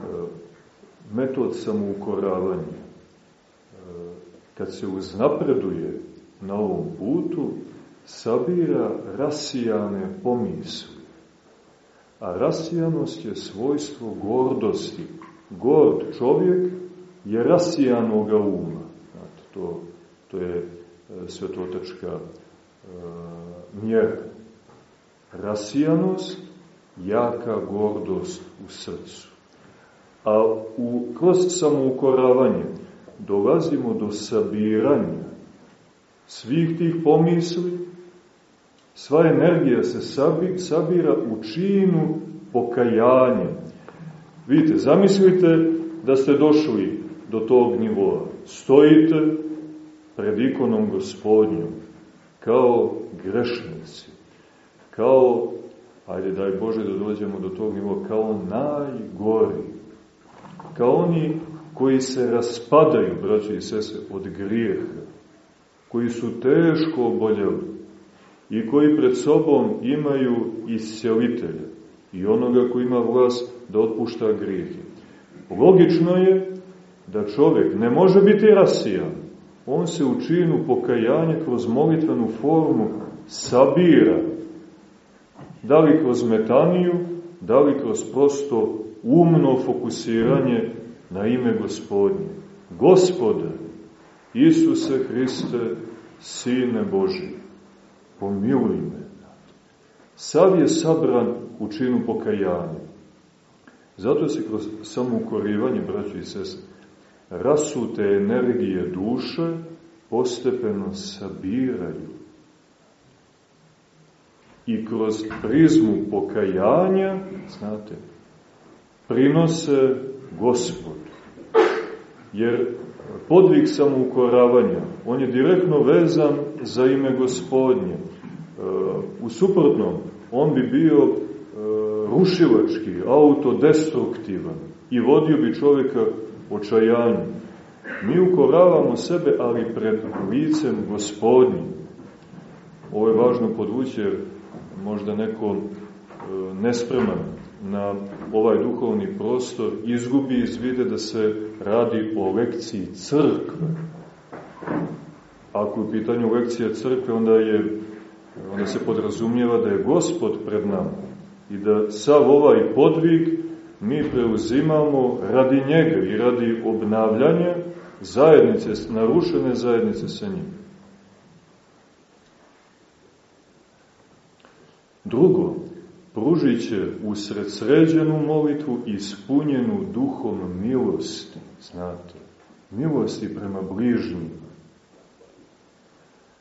metod samoukoravanja. E, kad se uznapreduje na ovom putu, sabira rasijane pomisli. A rasijanost je svojstvo gordosti. Gord čovjek je rasijanoga uma. Znate, to, to je e, svetotačka mjera. Rasijanost, jaka gordost u srcu. A u, kroz samoukoravanje dolazimo do sabiranja svih tih pomisli, sva energija se sabi, sabira u činu pokajanja. Vidite, zamislite da ste došli do tog nivoa. Stojite pred ikonom gospodnjom, kao grešnici, kao, ajde daj Bože da dođemo do tog nivoa, kao najgori, kao oni koji se raspadaju, braće i sese, od grijeha, koji su teško oboljeli i koji pred sobom imaju iscelitelja i onoga koji ima vlast da otpušta grijehe. Logično je da čovjek ne može biti rasijan, on se u činu pokajanja kroz molitvenu formu sabira. Da li kroz metaniju, da li kroz prosto umno fokusiranje na ime gospodnje. Gospode, Isuse Hriste, Sine Boži, pomiluj me. Sav je sabran u činu pokajanja. Zato se kroz samoukorivanje, braći i sese, rasute energije duše postepeno sabiraju i kroz prizmu pokajanja, znate, prinose gospodu. Jer podvig samoukoravanja, on je direktno vezan za ime gospodnje. E, u suprotnom, on bi bio rušilački, autodestruktivan i vodio bi čovjeka očajanju. Mi ukoravamo sebe, ali pred licem gospodnjim. Ovo je važno podvući možda neko e, nespreman na ovaj duhovni prostor izgubi iz vide da se radi o lekciji crkve. Ako je u pitanju lekcija crkve, onda, je, onda se podrazumijeva da je gospod pred nama i da sav ovaj podvig mi preuzimamo radi njega i radi obnavljanja zajednice, narušene zajednice sa njim. Drugo, pružit će usred molitvu ispunjenu duhom milosti, znate, milosti prema bližnjima.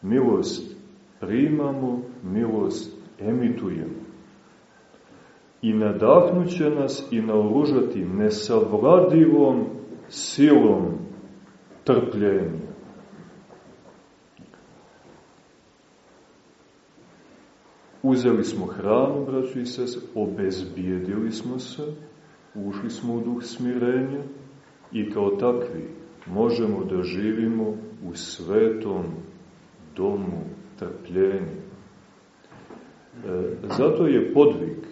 Milost primamo, milost emitujemo. I nadahnuće nas i naoružati nesavladivom silom trpljenja. Uzeli smo hranu, braću i sese, obezbijedili smo se, ušli smo u duh smirenja i kao takvi možemo da živimo u svetom domu trpljenja. E, zato je podvig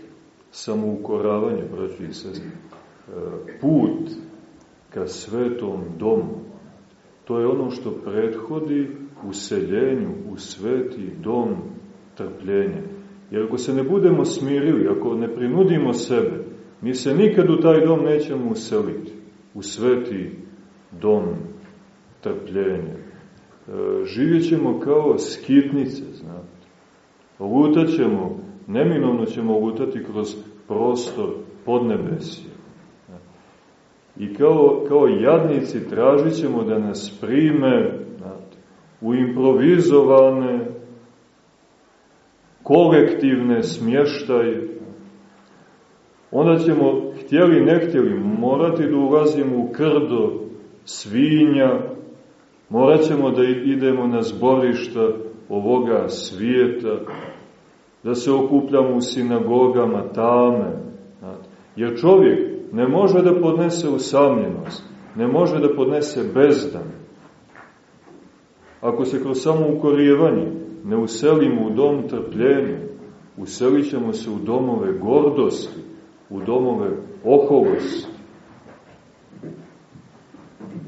samoukoravanje, braću i sese, e, put ka svetom domu. To je ono što prethodi useljenju u sveti dom trpljenja. Jer ako se ne budemo smirili, ako ne prinudimo sebe, mi se nikad u taj dom nećemo useliti, u sveti dom trpljenja. E, živjet ćemo kao skitnice, znate. Lutaćemo, neminovno ćemo lutati kroz prostor podnebesije. I kao, kao jadnici tražit ćemo da nas prime znate, u improvizovane kolektivne smještaje, onda ćemo, htjeli ne htjeli, morati da ulazimo u krdo svinja, morat ćemo da idemo na zborišta ovoga svijeta, da se okupljamo u sinagogama tame. Jer čovjek ne može da podnese usamljenost, ne može da podnese bezdan. Ako se kroz samo ukorijevanje ne uselimo u dom trpljenja, uselit se u domove gordosti, u domove oholosti,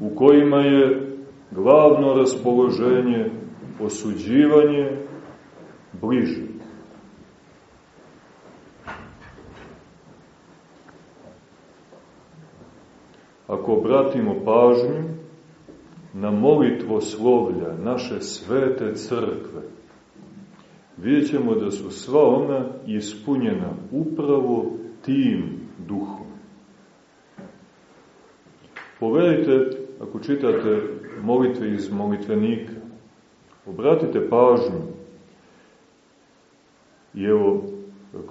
u kojima je glavno raspoloženje osuđivanje bliže. Ako obratimo pažnju na molitvoslovlja naše svete crkve, vidjet ćemo da su sva ona ispunjena upravo tim duhom. Pogledajte, ako čitate molitve iz molitvenika, obratite pažnju i evo,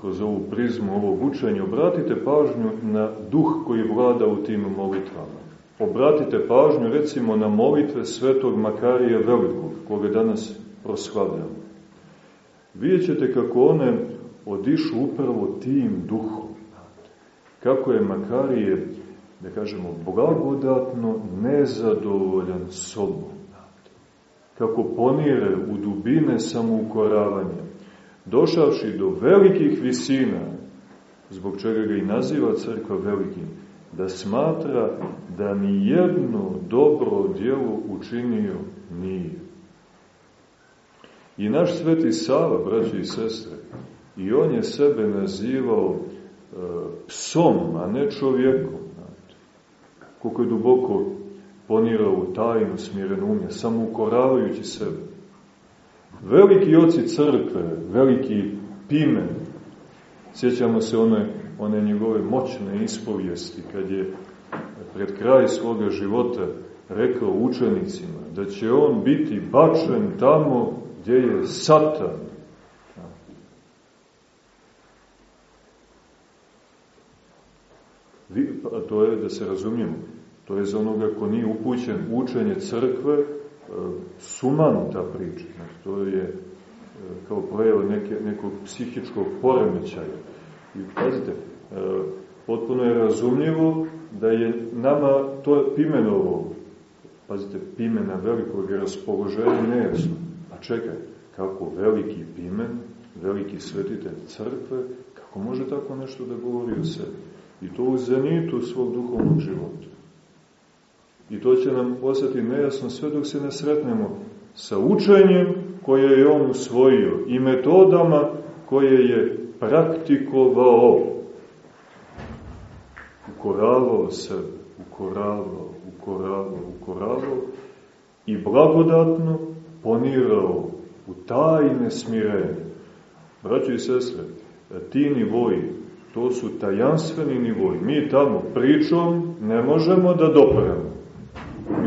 kroz ovu prizmu, ovog učenja, obratite pažnju na duh koji vlada u tim molitvama. Obratite pažnju, recimo, na molitve svetog Makarija Velikog, koga danas proslavljamo vidjet kako one odišu upravo tim duhom. Kako je Makarije, da kažemo, blagodatno nezadovoljan sobom. Kako ponire u dubine samoukoravanja, došavši do velikih visina, zbog čega ga i naziva crkva velikim, da smatra da ni jedno dobro djelo učinio nije. I naš sveti Sava, braći i sestre, i on je sebe nazivao e, psom, a ne čovjekom. Znate. Koliko je duboko ponirao u tajnu smjerenumja, samo ukoravajući sebe. Veliki oci crkve, veliki pimen, sjećamo se one, one njegove moćne ispovijesti, kad je pred kraj svoga života rekao učenicima da će on biti bačen tamo gdje je Satan. Pa to je, da se razumijemo, To je za onoga ko nije upućen učenje crkve, sumanuta priča. Znači, to je e, kao projeva neke, nekog psihičkog poremećaja. I pazite, e, potpuno je razumljivo da je nama to pimenovo, pazite, pimena velikog raspoloženja nejasno. A čekaj, kako veliki pimen, veliki svetitelj crkve, kako može tako nešto da govori o sebi? I to u zenitu svog duhovnog života. I to će nam ostati nejasno sve dok se ne sretnemo sa učenjem koje je on usvojio i metodama koje je praktikovao. Ukoravao sebe, ukoravao, ukoravao, ukoravao i blagodatno ponirao u tajne smirenje. Braćo i sestre, ti nivoji, to su tajanstveni nivoji. Mi tamo pričom ne možemo da dopremo.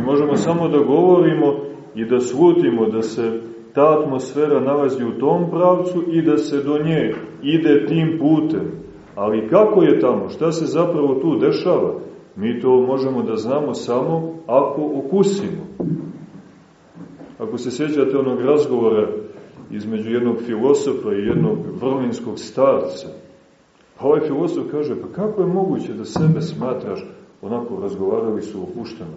Možemo samo da govorimo i da slutimo da se ta atmosfera nalazi u tom pravcu i da se do nje ide tim putem. Ali kako je tamo? Šta se zapravo tu dešava? Mi to možemo da znamo samo ako okusimo. Ako se sjećate onog razgovora između jednog filosofa i jednog vrlinskog starca, pa ovaj filosof kaže, pa kako je moguće da sebe smatraš, onako razgovarali su opušteno,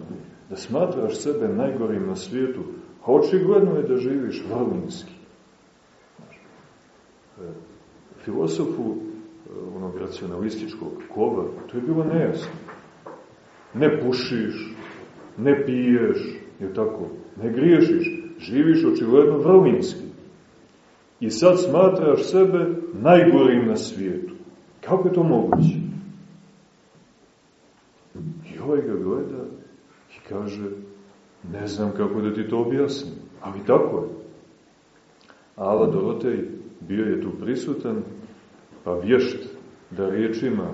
da smatraš sebe najgorim na svijetu, očigledno je da živiš vrlinski. E, filosofu e, onog racionalističkog kova, to je bilo nejasno. Ne pušiš, ne piješ, je tako, ne griješiš, živiš očigledno vrlinski. I sad smatraš sebe najgorim na svijetu. Kako je to moguće? I ovaj ga gleda kaže, ne znam kako da ti to objasnim, ali tako je. Ava Dorotej bio je tu prisutan, pa vješt da riječima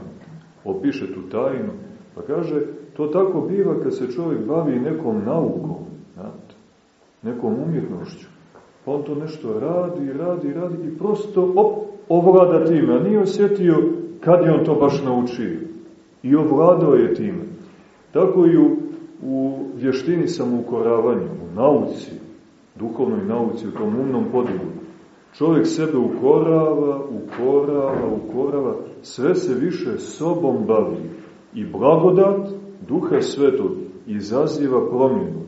opiše tu tajnu, pa kaže, to tako biva kad se čovjek bavi nekom naukom, znate, nekom umjetnošću. Pa on to nešto radi, radi, radi i prosto op, ovlada time, a nije osjetio kad je on to baš naučio. I ovladao je time. Tako i u, u vještini samoukoravanja, u nauci, duhovnoj nauci, u tom umnom podigu. Čovjek sebe ukorava, ukorava, ukorava, sve se više sobom bavi. I blagodat duha svetog izaziva promjenu.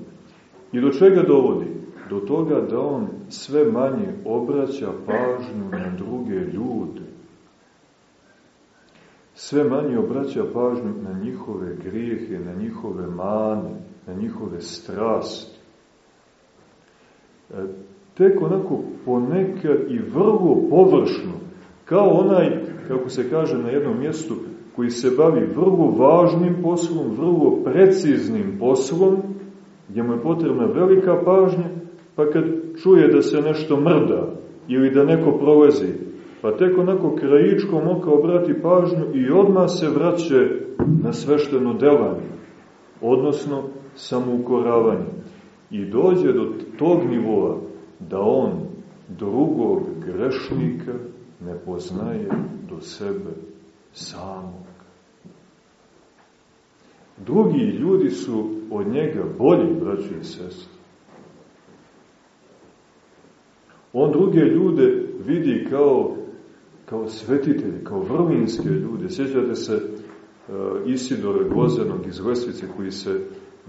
I do čega dovodi? Do toga da on sve manje obraća pažnju na druge ljude. Sve manje obraća pažnju na njihove grijehe, na njihove mane, na njihove strasti. E, tek onako ponekad i vrlo površno, kao onaj, kako se kaže na jednom mjestu, koji se bavi vrlo važnim poslom, vrlo preciznim poslom, gdje mu je potrebna velika pažnja, pa kad čuje da se nešto mrda ili da neko prolazi, pa tek onako krajičkom oka obrati pažnju i odmah se vraće na svešteno delanje, odnosno samoukoravanje. I dođe do tog nivoa da on drugog grešnika ne poznaje do sebe samog. Drugi ljudi su od njega bolji, braći i sestri. On druge ljude vidi kao, kao svetitelje, kao vrlinske ljude. Sjećate se uh, Isidora Gvozanog iz Lesvice koji se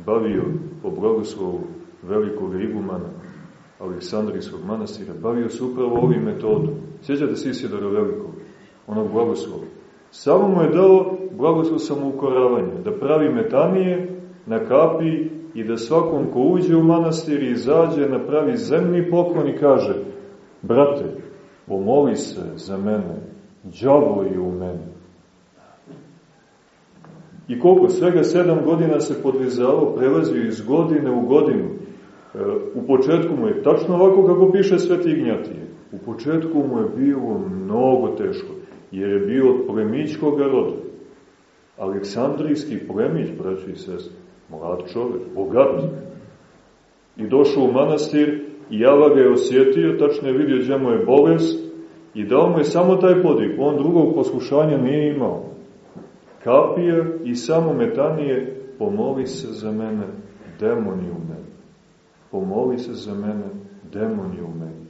bavio po blagoslovu velikog igumana Aleksandrijskog manastira, bavio se upravo ovim metodom. Sjećate se Isidora Velikog, onog blagoslova. Samo mu je dao blagoslov samoukoravanja, da pravi metanije na kapi i da svakom ko uđe u manastir i izađe napravi zemni poklon i kaže brate, pomoli se za mene, džavo je u mene. I koliko? Svega sedam godina se podvizao, prelazio iz godine u godinu. E, u početku mu je tačno ovako kako piše Sveti Ignjatije. U početku mu je bilo mnogo teško, jer je bio od plemićkog roda. Aleksandrijski plemić, braći i sestri, mlad čovjek, bogat. I došao u manastir i Java ga je osjetio, tačno je vidio gdje mu je bolest i dao mu je samo taj podvig. On drugog poslušanja nije imao. Kapija i samo metanije pomoli se za mene, demoni u meni. Pomoli se za mene, demoni u meni.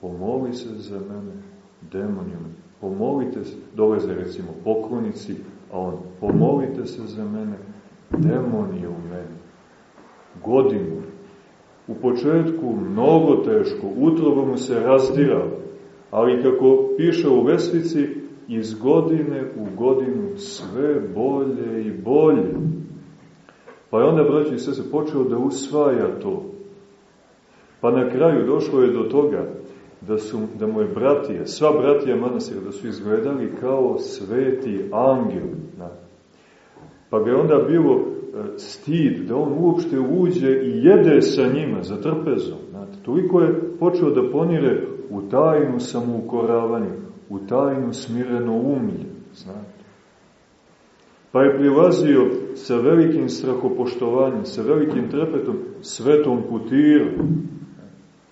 Pomoli se za mene, demoni u meni. Pomolite se, dolaze recimo poklonici, a on, pomolite se za mene, demoni u meni. Godinu. U početku mnogo teško, utrobo mu se razdirao, ali kako piše u Veslici, iz godine u godinu sve bolje i bolje. Pa je onda, braći i se počeo da usvaja to. Pa na kraju došlo je do toga da, su, da mu je bratije, sva bratija manastira, da su izgledali kao sveti angel. Da. Pa ga je onda bilo stid da on uopšte uđe i jede sa njima za trpezom. Znate, toliko je počeo da ponire u tajnu samoukoravanja, u tajnu smireno umlje. Znate. Pa je prilazio sa velikim strahopoštovanjem, sa velikim trepetom, svetom putirom.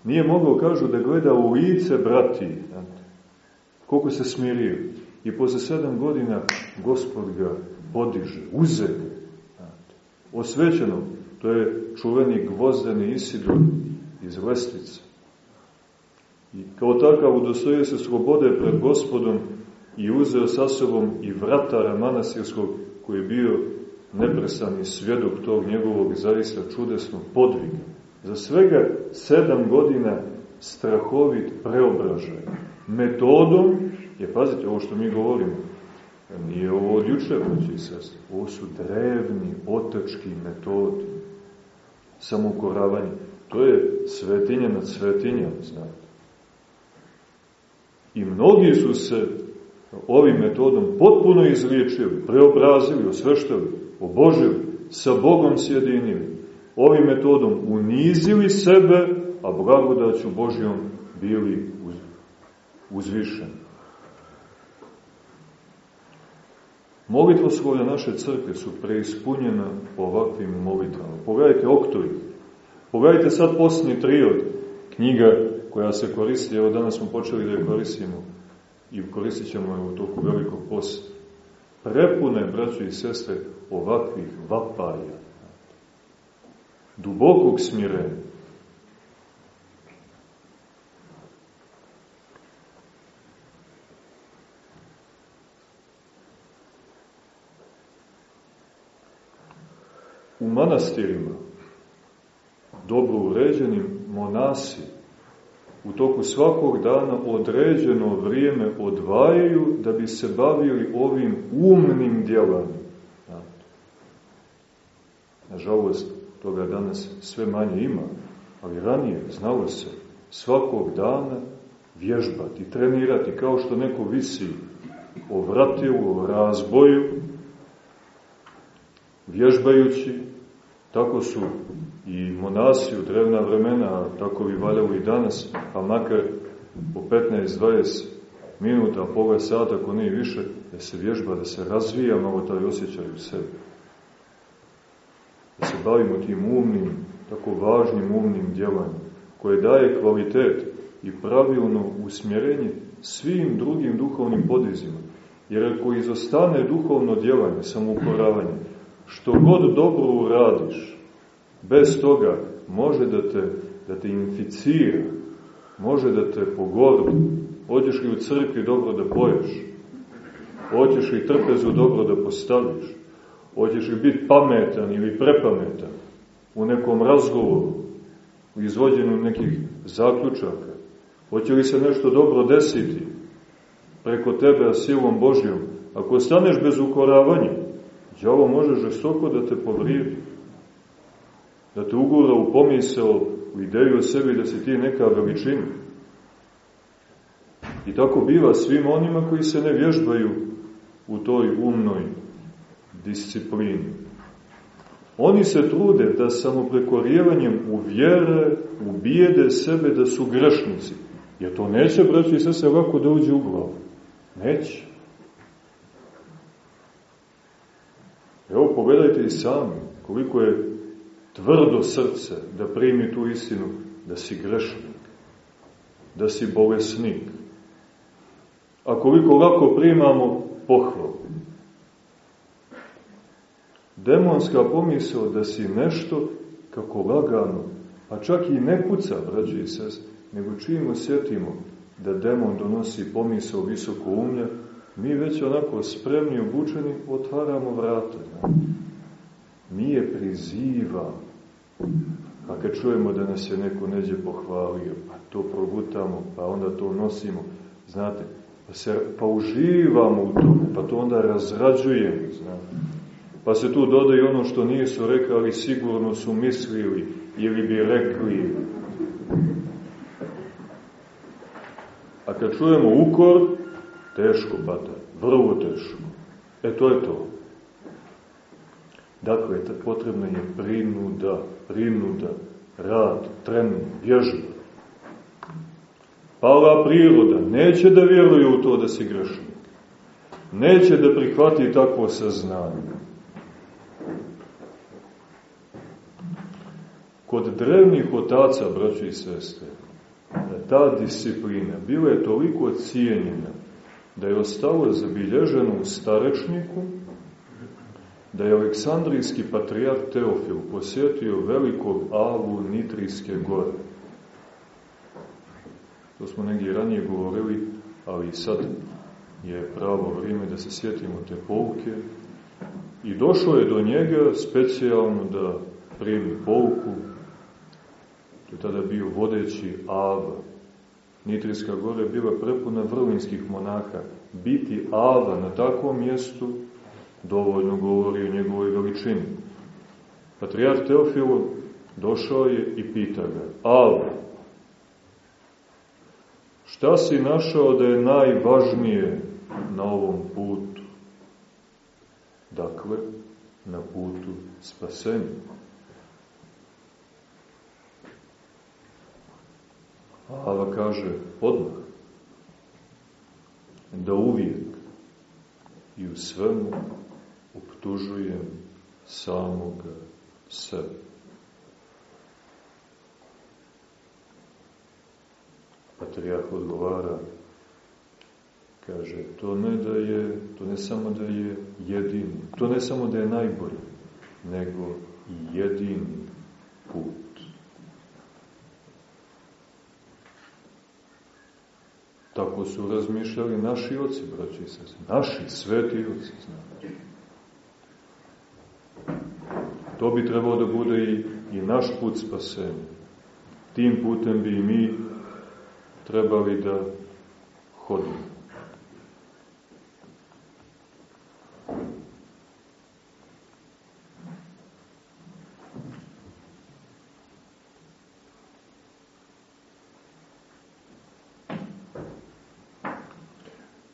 Nije mogao, kažu, da gleda u lice brati. Znate. Koliko se smirio. I posle sedam godina gospod ga podiže, uze. Osvećeno, to je čuveni gvozdeni Isidor iz Lestvice. I kao takav udostoje se slobode pred gospodom i uzeo sa sobom i vratara manasirskog koji je bio neprestani svjedok tog njegovog zaista čudesnog podviga. Za svega sedam godina strahovit preobražaj. Metodom, je, pazite, ovo što mi govorimo, nije ovo od juče, braći i ovo su drevni, otački metodi, samoukoravanje. To je svetinja nad svetinjom, znate. I mnogi su se ovim metodom potpuno izliječili, preobrazili, osveštali, obožili, sa Bogom sjedinili. Ovim metodom unizili sebe, a blagodaću Božjom bili uz, uzvišeni. Molitva svoja naše crkve su preispunjena ovakvim molitvama. Pogledajte oktovi. Pogledajte sad posljednji triod knjiga koja se koristi, evo danas smo počeli da je koristimo i koristit ćemo je u toku velikog posta. Prepune, braćo i sestre, ovakvih vapaja, dubokog smirenja. U manastirima, dobro uređenim monasi, u toku svakog dana određeno vrijeme odvajaju da bi se bavili ovim umnim djelanjem. Nažalost, toga danas sve manje ima, ali ranije znalo se svakog dana vježbati, trenirati, kao što neko visi o vratilu, o razboju, vježbajući, tako su i monasi u drevna vremena, tako bi valjalo i danas, pa makar po 15-20 minuta, pola sata, ako nije više, da se vježba, da se razvija malo taj osjećaj u sebi. Da se bavimo tim umnim, tako važnim umnim djelanjem, koje daje kvalitet i pravilno usmjerenje svim drugim duhovnim podizima. Jer ako izostane duhovno djelanje, samouporavanje, što god dobro uradiš, Bez toga može da te, da te inficira, može da te pogordi. Hoćeš li u crkvi dobro da poješ? Hoćeš li trpezu dobro da postaviš? Hoćeš li biti pametan ili prepametan u nekom razgovoru, u izvođenju nekih zaključaka? Hoće li se nešto dobro desiti preko tebe, a silom Božjom? Ako ostaneš bez ukoravanja, djavo može žestoko da te povrijedi da te ugura u pomisao, u ideju o sebi da si ti neka veličina. I tako biva svim onima koji se ne vježbaju u toj umnoj disciplini. Oni se trude da samoprekorijevanjem uvjere, ubijede sebe da su grešnici. Jer to neće, braći i se lako da uđe u glavu. Neće. Evo, pogledajte i sami koliko je tvrdo srce da primi tu istinu da si grešnik, da si bolesnik. A koliko lako primamo pohvalu. Demonska pomisao da si nešto kako lagano, pa čak i ne puca, braći i sest, nego čim osjetimo da demon donosi pomisao visoko umlja, mi već onako spremni, obučeni, otvaramo vrata. Mi je prizivamo. A kad čujemo da nas je neko neđe pohvalio, pa to progutamo, pa onda to nosimo, znate, pa, se, pa uživamo u tome, pa to onda razrađujemo, znate. Pa se tu dodaje ono što nisu rekali, sigurno su mislili, ili bi rekli. A kad čujemo ukor, teško, bata, vrlo teško. E, to je to. Dakle, potrebna je prinuda, prinuda, rad, trening, vježba. Pala priroda neće da vjeruje u to da si grešnik. Neće da prihvati takvo saznanje. Kod drevnih otaca, braći i sestre, ta disciplina bila je toliko cijenjena da je ostalo zabilježeno u starečniku, da je Aleksandrijski patrijar Teofil posjetio velikog avu Nitrijske gore. To smo negdje ranije govorili, ali sad je pravo vrijeme da se sjetimo te pouke. I došlo je do njega specijalno da primi pouku. To je tada bio vodeći ava. Nitrijska gora bila prepuna vrlinskih monaha. Biti ava na takvom mjestu dovoljno govori o njegovoj veličini. Patrijar Teofilo došao je i pita ga, Ava, šta si našao da je najvažnije na ovom putu? Dakle, na putu spasenja. Ava kaže, odmah, da uvijek i u svemu optužujem samoga sebe. Patrijarh odgovara, kaže, to ne da je, to ne samo da je jedini, to ne samo da je najbolji, nego i jedini put. Tako su razmišljali naši oci, braći i sese, naši sveti oci, znači. To bi trebalo da bude i, i naš put spasenja. Tim putem bi i mi trebali da hodimo.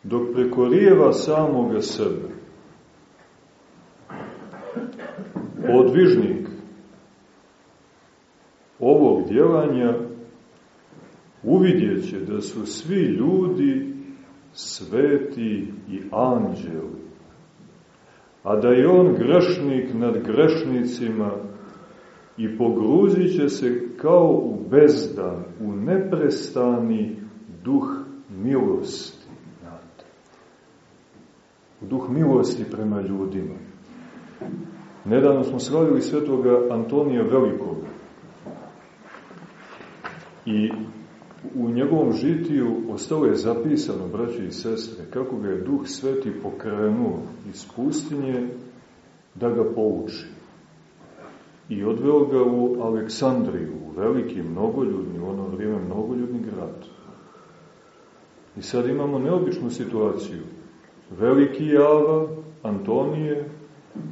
Dok prekorijeva samoga sebe, podvižnik ovog djelanja uvidjet da su svi ljudi sveti i anđeli, a da je on grešnik nad grešnicima i pogruzit se kao u bezdan, u neprestani duh milosti. Duh milosti prema ljudima. Nedavno smo slavili svetoga Antonija Velikog. I u njegovom žitiju ostalo je zapisano, braći i sestre, kako ga je Duh Sveti pokrenuo iz pustinje da ga pouči. I odveo ga u Aleksandriju, u veliki, mnogoljudni, u ono vrijeme mnogoljudni grad. I sad imamo neobičnu situaciju. Veliki Java, Antonije,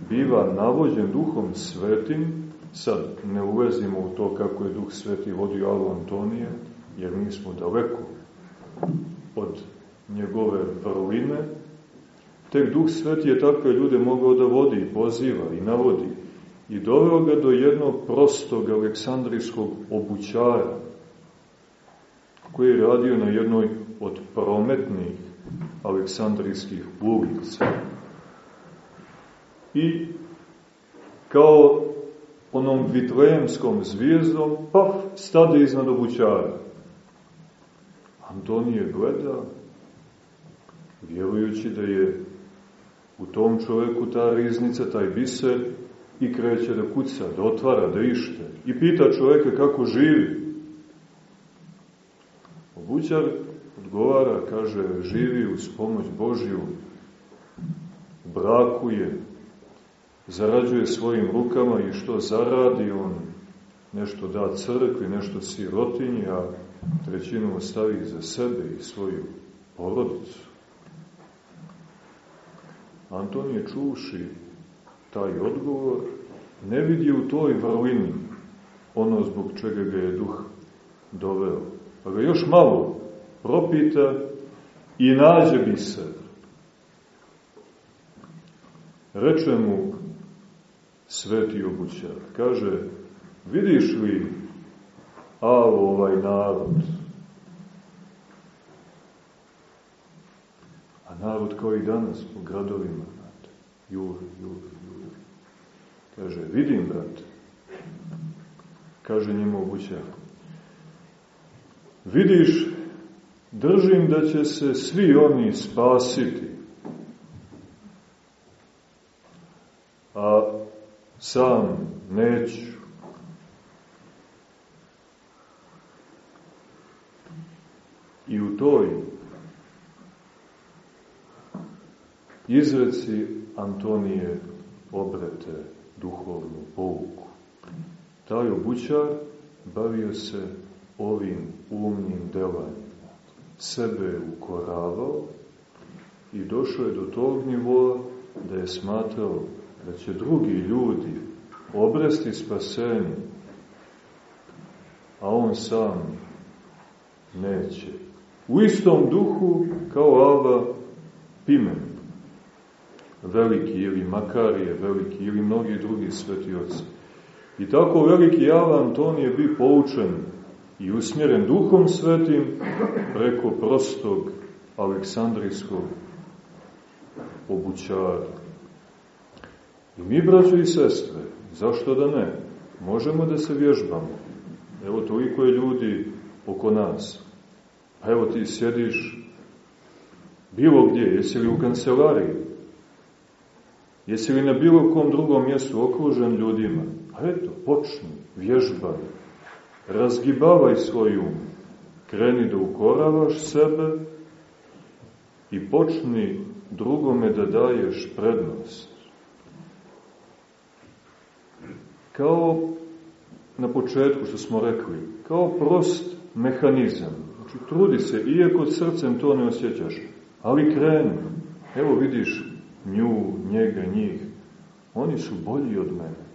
biva navođen duhom svetim, sad ne uvezimo u to kako je duh sveti vodio Alu Antonije, jer mi smo daleko od njegove vrline, tek duh sveti je takve ljude mogao da vodi poziva i navodi. I doveo ga do jednog prostog aleksandrijskog obućara koji je radio na jednoj od prometnih aleksandrijskih ulica i kao onom vitlejemskom zvijezdom, paf, stade iznad obućara. Antonije gleda, vjerujući da je u tom čovjeku ta riznica, taj biser, i kreće da kuca, da otvara, da ište i pita čoveka kako živi. Obućar odgovara, kaže, živi uz pomoć Božju, brakuje, zarađuje svojim rukama i što zaradi on nešto da crkvi, nešto sirotinji, a trećinu ostavi za sebe i svoju porodicu. Antonije čuši taj odgovor, ne vidi u toj vrlini ono zbog čega ga je duh doveo. Pa ga još malo propita i nađe bi se. Reče mu sveti obućar, kaže, vidiš li alo ovaj narod? A narod kao i danas po gradovima, znate, juri, juri, juri. Kaže, vidim, brate. Kaže njemu obućar. Vidiš, držim da će se svi oni spasiti. A sam neću. I u toj izreci Antonije obrete duhovnu pouku. Taj obućar bavio se ovim umnim delanjem. Sebe ukoravao i došao je do tog nivoa da je smatrao da će drugi ljudi obresti spasenje, a on sam neće. U istom duhu kao Ava Pimen, veliki ili Makarije, veliki ili mnogi drugi svetioci. I tako veliki Ava Antonije bi poučen i usmjeren duhom svetim preko prostog aleksandrijskog obućara. I mi, braćo i sestre, zašto da ne? Možemo da se vježbamo. Evo, toliko je ljudi oko nas. Pa evo ti sjediš bilo gdje, jesi li u kancelariji? Jesi li na bilo kom drugom mjestu okružen ljudima? A eto, počni, vježbaj, razgibavaj svoj um, kreni da ukoravaš sebe i počni drugome da daješ prednost. Kao na početku što smo rekli, kao prost mehanizam. Znači, trudi se, iako srcem to ne osjećaš, ali kreni. Evo vidiš nju, njega, njih. Oni su bolji od mene.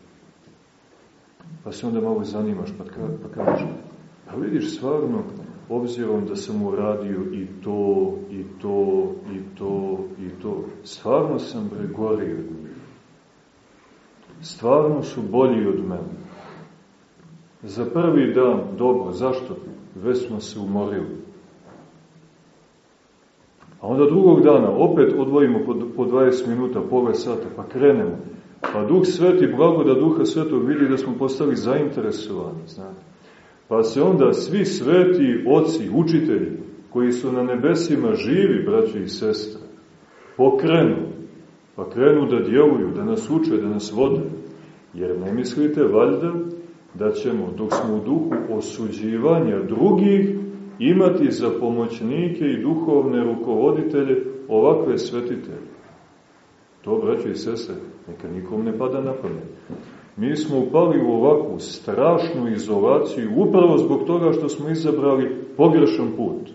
Pa se onda malo zanimaš, pa, pa kažeš, pa vidiš stvarno, obzirom da sam uradio i to, i to, i to, i to, stvarno sam gori od njih. Stvarno su bolji od mene. Za prvi dan, dobro, zašto? Već smo se umorili. A onda drugog dana opet odvojimo po, po 20 minuta, pola sata, pa krenemo. Pa Duh Sveti, blagoda Duha Svetog vidi da smo postali zainteresovani, znate. Pa se onda svi sveti oci, učitelji, koji su na nebesima živi, braći i sestre, pokrenu, pa krenu da djeluju, da nas uče, da nas vode. Jer ne mislite, valjda, da ćemo, dok smo u duhu osuđivanja drugih, imati za pomoćnike i duhovne rukovoditelje ovakve svetitelje. To, braći i sese, neka nikom ne pada na pamet. Mi smo upali u ovakvu strašnu izolaciju upravo zbog toga što smo izabrali pogrešan put.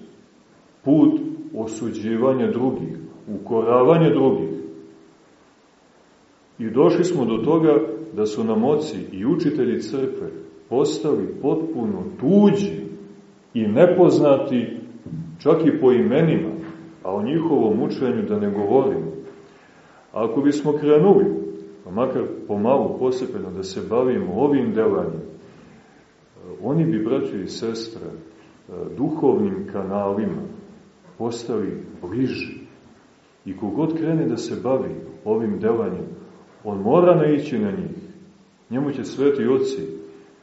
Put osuđivanja drugih, ukoravanja drugih. I došli smo do toga da su nam oci i učitelji crkve postali potpuno tuđi i nepoznati čak i po imenima, a o njihovom učenju da ne govorimo. Ako bismo krenuli, pa makar pomalu posepeno da se bavimo ovim delanjem, oni bi, braći i sestre, duhovnim kanalima postali bliži. I kogod krene da se bavi ovim delanjem, on mora naići na njih. Njemu će sveti oci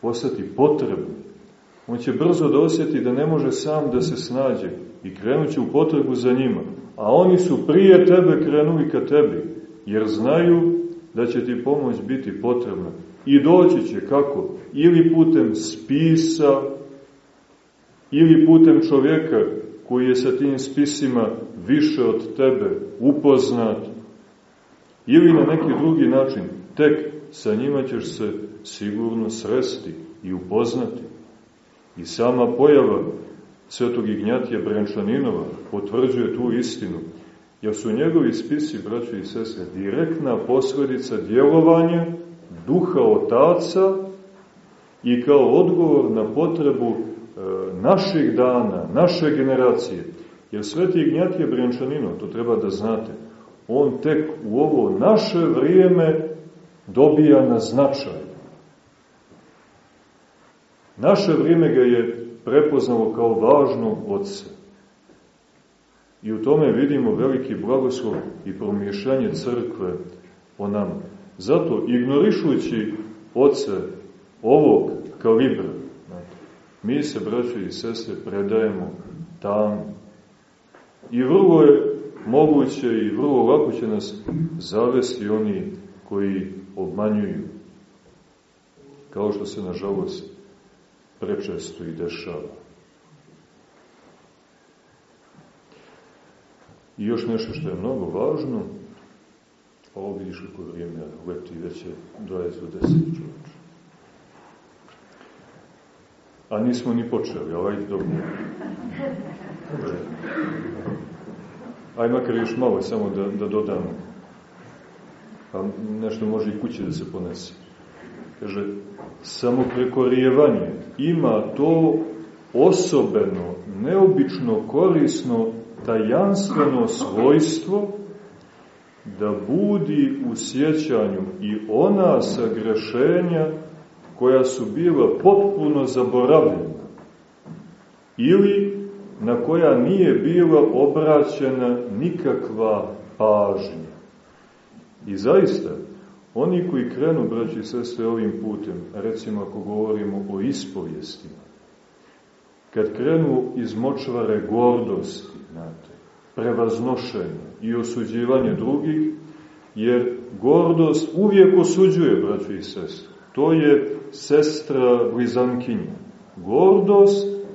postati potrebni. On će brzo da osjeti da ne može sam da se snađe i krenuće u potrebu za njima. A oni su prije tebe krenuli ka tebi, jer znaju da će ti pomoć biti potrebna. I doći će kako? Ili putem spisa, ili putem čovjeka koji je sa tim spisima više od tebe upoznat, ili na neki drugi način, tek sa njima ćeš se sigurno sresti i upoznati. I sama pojava svetog Ignjatija Brančaninova potvrđuje tu istinu, jer su njegovi spisi, braći i sestre, direktna posledica djelovanja duha otaca i kao odgovor na potrebu e, naših dana, naše generacije. Jer sveti Ignjatije Brančanino, to treba da znate, on tek u ovo naše vrijeme dobija na značaj. Naše vrijeme ga je prepoznalo kao važnog oca. I u tome vidimo veliki blagoslov i promješanje crkve o nama. Zato, ignorišujući oce ovog kalibra, mi se, braćo i sestre, predajemo tamo. I vrlo je moguće i vrlo lako će nas zavesti oni koji obmanjuju. Kao što se, nažalost, prečesto i dešava. I još nešto što je mnogo važno, ovo vidiš kako vrijeme leti, već je 20 do 10 čovječ. A nismo ni počeli, ajde dobro. Ajde makar još malo samo da, da dodamo. Pa nešto može i kući da se ponese. Kaže, samo prekorijevanje ima to osobeno, neobično korisno, tajanstveno svojstvo da budi u sjećanju i ona sagrešenja koja su bila potpuno zaboravljena ili na koja nije bila obraćena nikakva pažnja. I zaista, Oni koji krenu, braći i sestre, ovim putem, recimo ako govorimo o ispovjestima, kad krenu iz močvare gordosti, znate, prevaznošenja i osuđivanje drugih, jer gordost uvijek osuđuje, braći i sestre. To je sestra blizankinja. Gordost,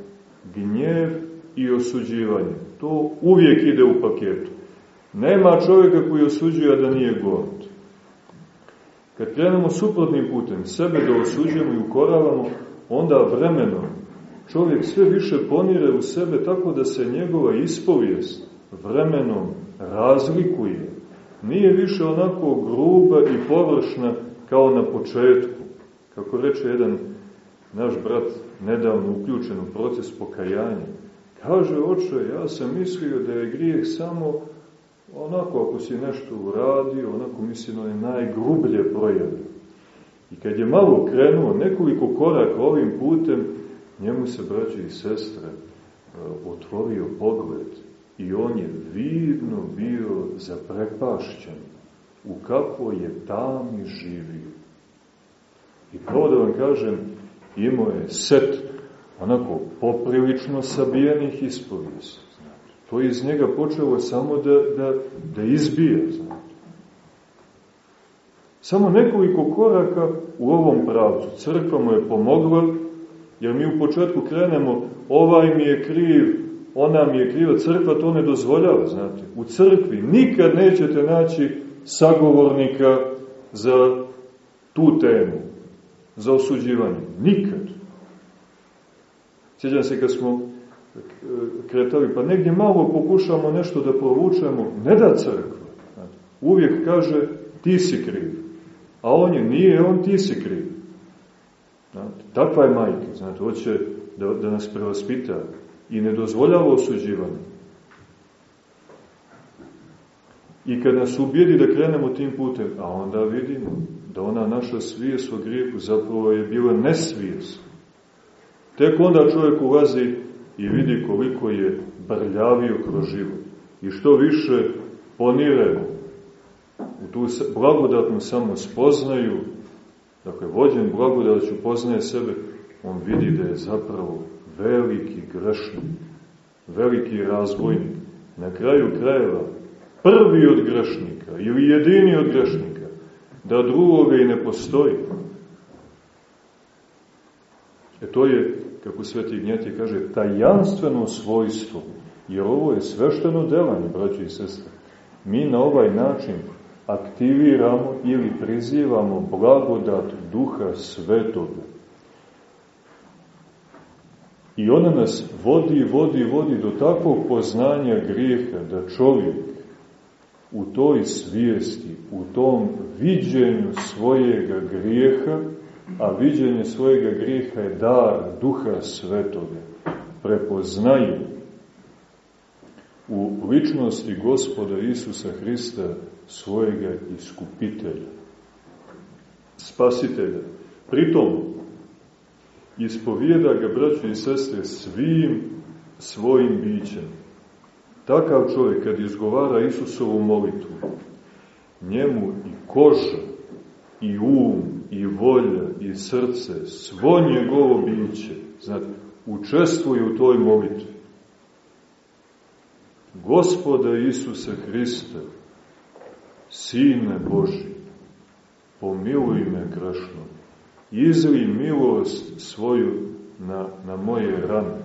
gnjev i osuđivanje. To uvijek ide u paketu. Nema čovjeka koji osuđuje da nije gord. Kad krenemo suprotnim putem, sebe da osuđujemo i ukoravamo, onda vremenom čovjek sve više ponire u sebe tako da se njegova ispovijest vremenom razlikuje. Nije više onako gruba i površna kao na početku. Kako reče jedan naš brat nedavno uključen u proces pokajanja. Kaže, oče, ja sam mislio da je grijeh samo onako ako si nešto uradio, onako mislim je najgrublje projave. I kad je malo krenuo nekoliko koraka ovim putem, njemu se, braći i sestre, e, otvorio pogled i on je vidno bio zaprepašćen u kako je tami živio. I pravo da vam kažem, imao je set onako poprilično sabijenih ispovijesti. To je iz njega počelo samo da, da, da izbije. Znate. Samo nekoliko koraka u ovom pravcu. Crkva mu je pomogla, jer mi u početku krenemo, ovaj mi je kriv, ona mi je kriva, crkva to ne dozvoljava, znate. U crkvi nikad nećete naći sagovornika za tu temu, za osuđivanje. Nikad. Sjećam se kad smo kretali, pa negdje malo pokušamo nešto da provučemo, ne da crkva. Uvijek kaže, ti si kriv. A on je, nije on, ti si kriv. Znate, takva je majka, znate, hoće da, da nas prevaspita i ne dozvoljava osuđivanje. I kad nas ubijedi da krenemo tim putem, a onda vidimo da ona naša svijest o grijehu zapravo je bila nesvijest. Tek onda čovjek ulazi i vidi koliko je brljavio kroz život. I što više ponire u tu blagodatnu samo spoznaju, dakle, vođen blagodaću poznaje sebe, on vidi da je zapravo veliki grešnik, veliki razvojnik. Na kraju krajeva, prvi od grešnika ili jedini od grešnika, da drugoga i ne postoji. E to je, kako Sveti Ignjatije kaže, tajanstveno svojstvo, jer ovo je svešteno delanje, braći i sestre. Mi na ovaj način aktiviramo ili prizivamo blagodat Duha Svetoga. I ona nas vodi, vodi, vodi do takvog poznanja grijeha da čovjek u toj svijesti, u tom viđenju svojega grijeha, a viđenje svojega grijeha je dar Duha Svetoga, prepoznaje u ličnosti gospoda Isusa Hrista svojega iskupitelja, spasitelja. Pritom, ispovijeda ga, braćo i sestre, svim svojim bićem. Takav čovjek, kad izgovara Isusovu molitvu, njemu i koža, i um, i volja, i srce, svo njegovo biće, znate, učestvuje u toj molitvi. Gospoda Isusa Hrista, Sine Boži, pomiluj me grešno, izli milost svoju na, na moje rane.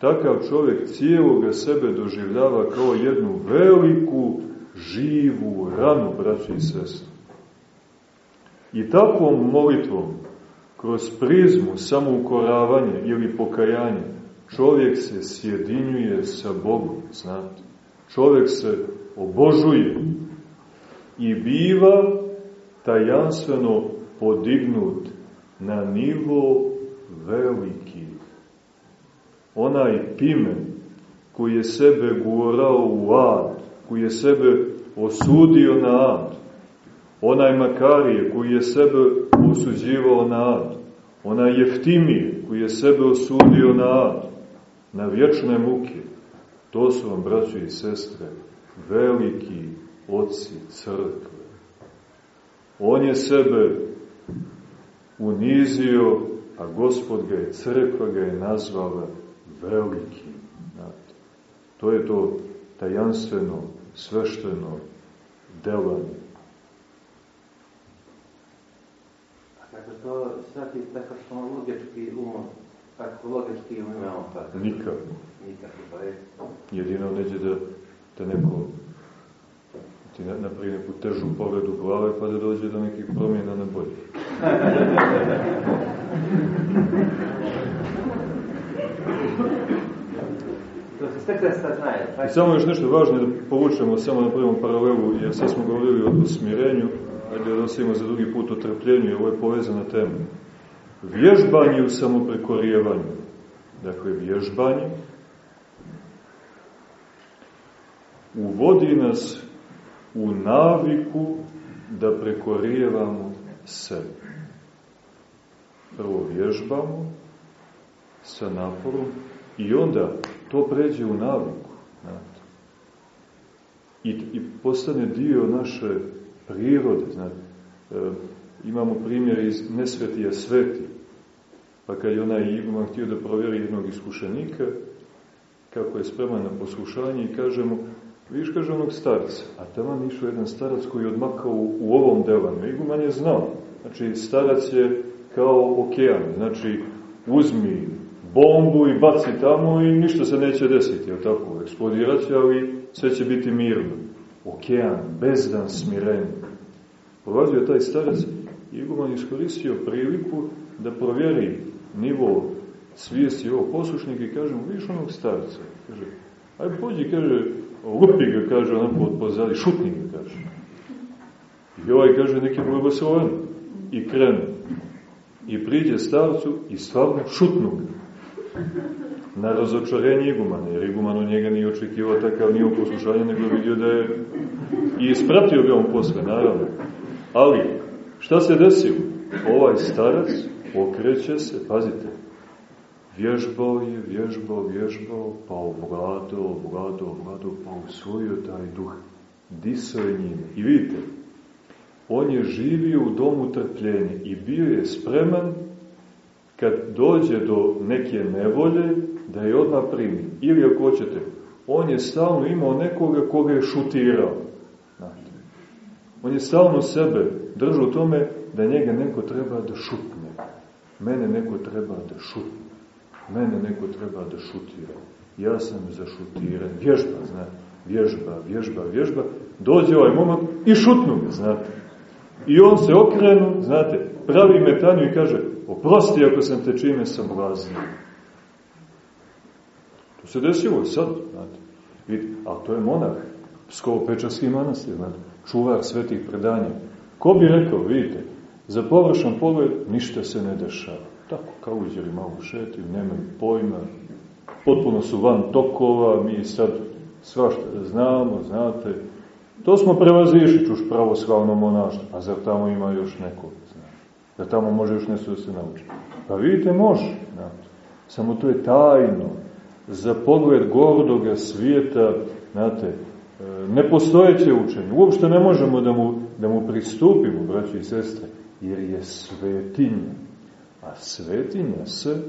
Takav čovjek cijeloga sebe doživljava kao jednu veliku, živu ranu, braći i sestri. I takvom molitvom, kroz prizmu samoukoravanja ili pokajanja, čovjek se sjedinjuje sa Bogom, znate. Čovjek se obožuje i biva tajanstveno podignut na nivo veliki. Onaj pimen koji je sebe gurao u ad, koji je sebe osudio na ad, onaj Makarije koji je sebe osuđivao na ad, onaj Jeftimije koji je sebe osudio na ad, na vječne muke, to su vam, braćo i sestre, veliki oci crkve. On je sebe unizio, a gospod ga je, crkva ga je nazvala velikim. Znate. To je to tajanstveno, svešteno delanje. A kako to svaki tako što logički umom, kako logički imamo pa? Nikak. Nikak, pa je. Jedino neće da, da neko ti napravi neku težu povredu glave pa da dođe do nekih promjena na bolje. Sad znaje. I samo još nešto važno da povučemo samo na prvom paralelu, jer sad smo govorili o smirenju, ajde da ostavimo za drugi put o trpljenju, jer ovo je povezana tema. Vježbanje u samoprekorijevanju. Dakle, vježbanje uvodi nas u naviku da prekorijevamo sebe. Prvo vježbamo sa naporom i onda to pređe u naviku. Znate. I, I postane dio naše prirode. Znate. E, imamo primjer iz nesvetija sveti. Pa kad je onaj iguman htio da provjeri jednog iskušenika, kako je spreman na poslušanje i kaže mu, Viš, kaže onog starca, a tamo išao jedan starac koji je odmakao u, ovom delanju. Iguman je znao. Znači, starac je kao okean. Znači, uzmi bombu i baci tamo i ništa se neće desiti, je tako? Eksplodirat će, ali sve će biti mirno. Okean, bezdan smirenja. Prolazio je taj starac i Iguman iskoristio priliku da provjeri nivo svijesti ovog poslušnika i kaže mu, viš onog starca, kaže, aj pođi, kaže, lupi ga, kaže, onako od pozadi, šutni ga, kaže. I ovaj, kaže, neki blagosloven. I krenu. I priđe starcu i stvarno šutnu ga. Na razočarenje igumana, jer iguman od njega nije očekivao takav nivo poslušanja, nego vidio da je i ispratio ga on posle, naravno. Ali, šta se desilo? Ovaj starac okreće se, pazite, Vježbao je, vježbao, vježbao, pa ovladao, ovladao, ovladao, pa usvojio taj duh. Disao je njime. I vidite, on je živio u domu trpljenja i bio je spreman kad dođe do neke nevolje da je odmah primi. Ili ako hoćete, on je stalno imao nekoga koga je šutirao. Znate. On je stalno sebe držao tome da njega neko treba da šutne. Mene neko treba da šutne. Mene neko treba da šutira. Ja sam zašutiran. Vježba, znate. Vježba, vježba, vježba. Dođe ovaj momak i šutnu ga, znate. I on se okrenu, znate, pravi metanju i kaže, oprosti ako sam te čime sam vlaznio. To se desilo sad, znate. Vidite, ali to je monah, Pskovo-Pečarski manastir, znate, čuvar svetih predanja. Ko bi rekao, vidite, za površan pogled ništa se ne dešava. Tako, kao uđeli malo šetiju, nemaju pojma, potpuno su van tokova, mi sad svašta znamo, znate, to smo prevazišli čuš pravoslavno monaštvo, a zar tamo ima još neko, znate, da tamo može još nešto da se nauči. Pa vidite, može, znate, samo to je tajno, za pogled gordoga svijeta, znate, e, nepostojeće učenje. Uopšte ne možemo da mu, da mu pristupimo, braći i sestre, jer je svetinja. A svetinja se,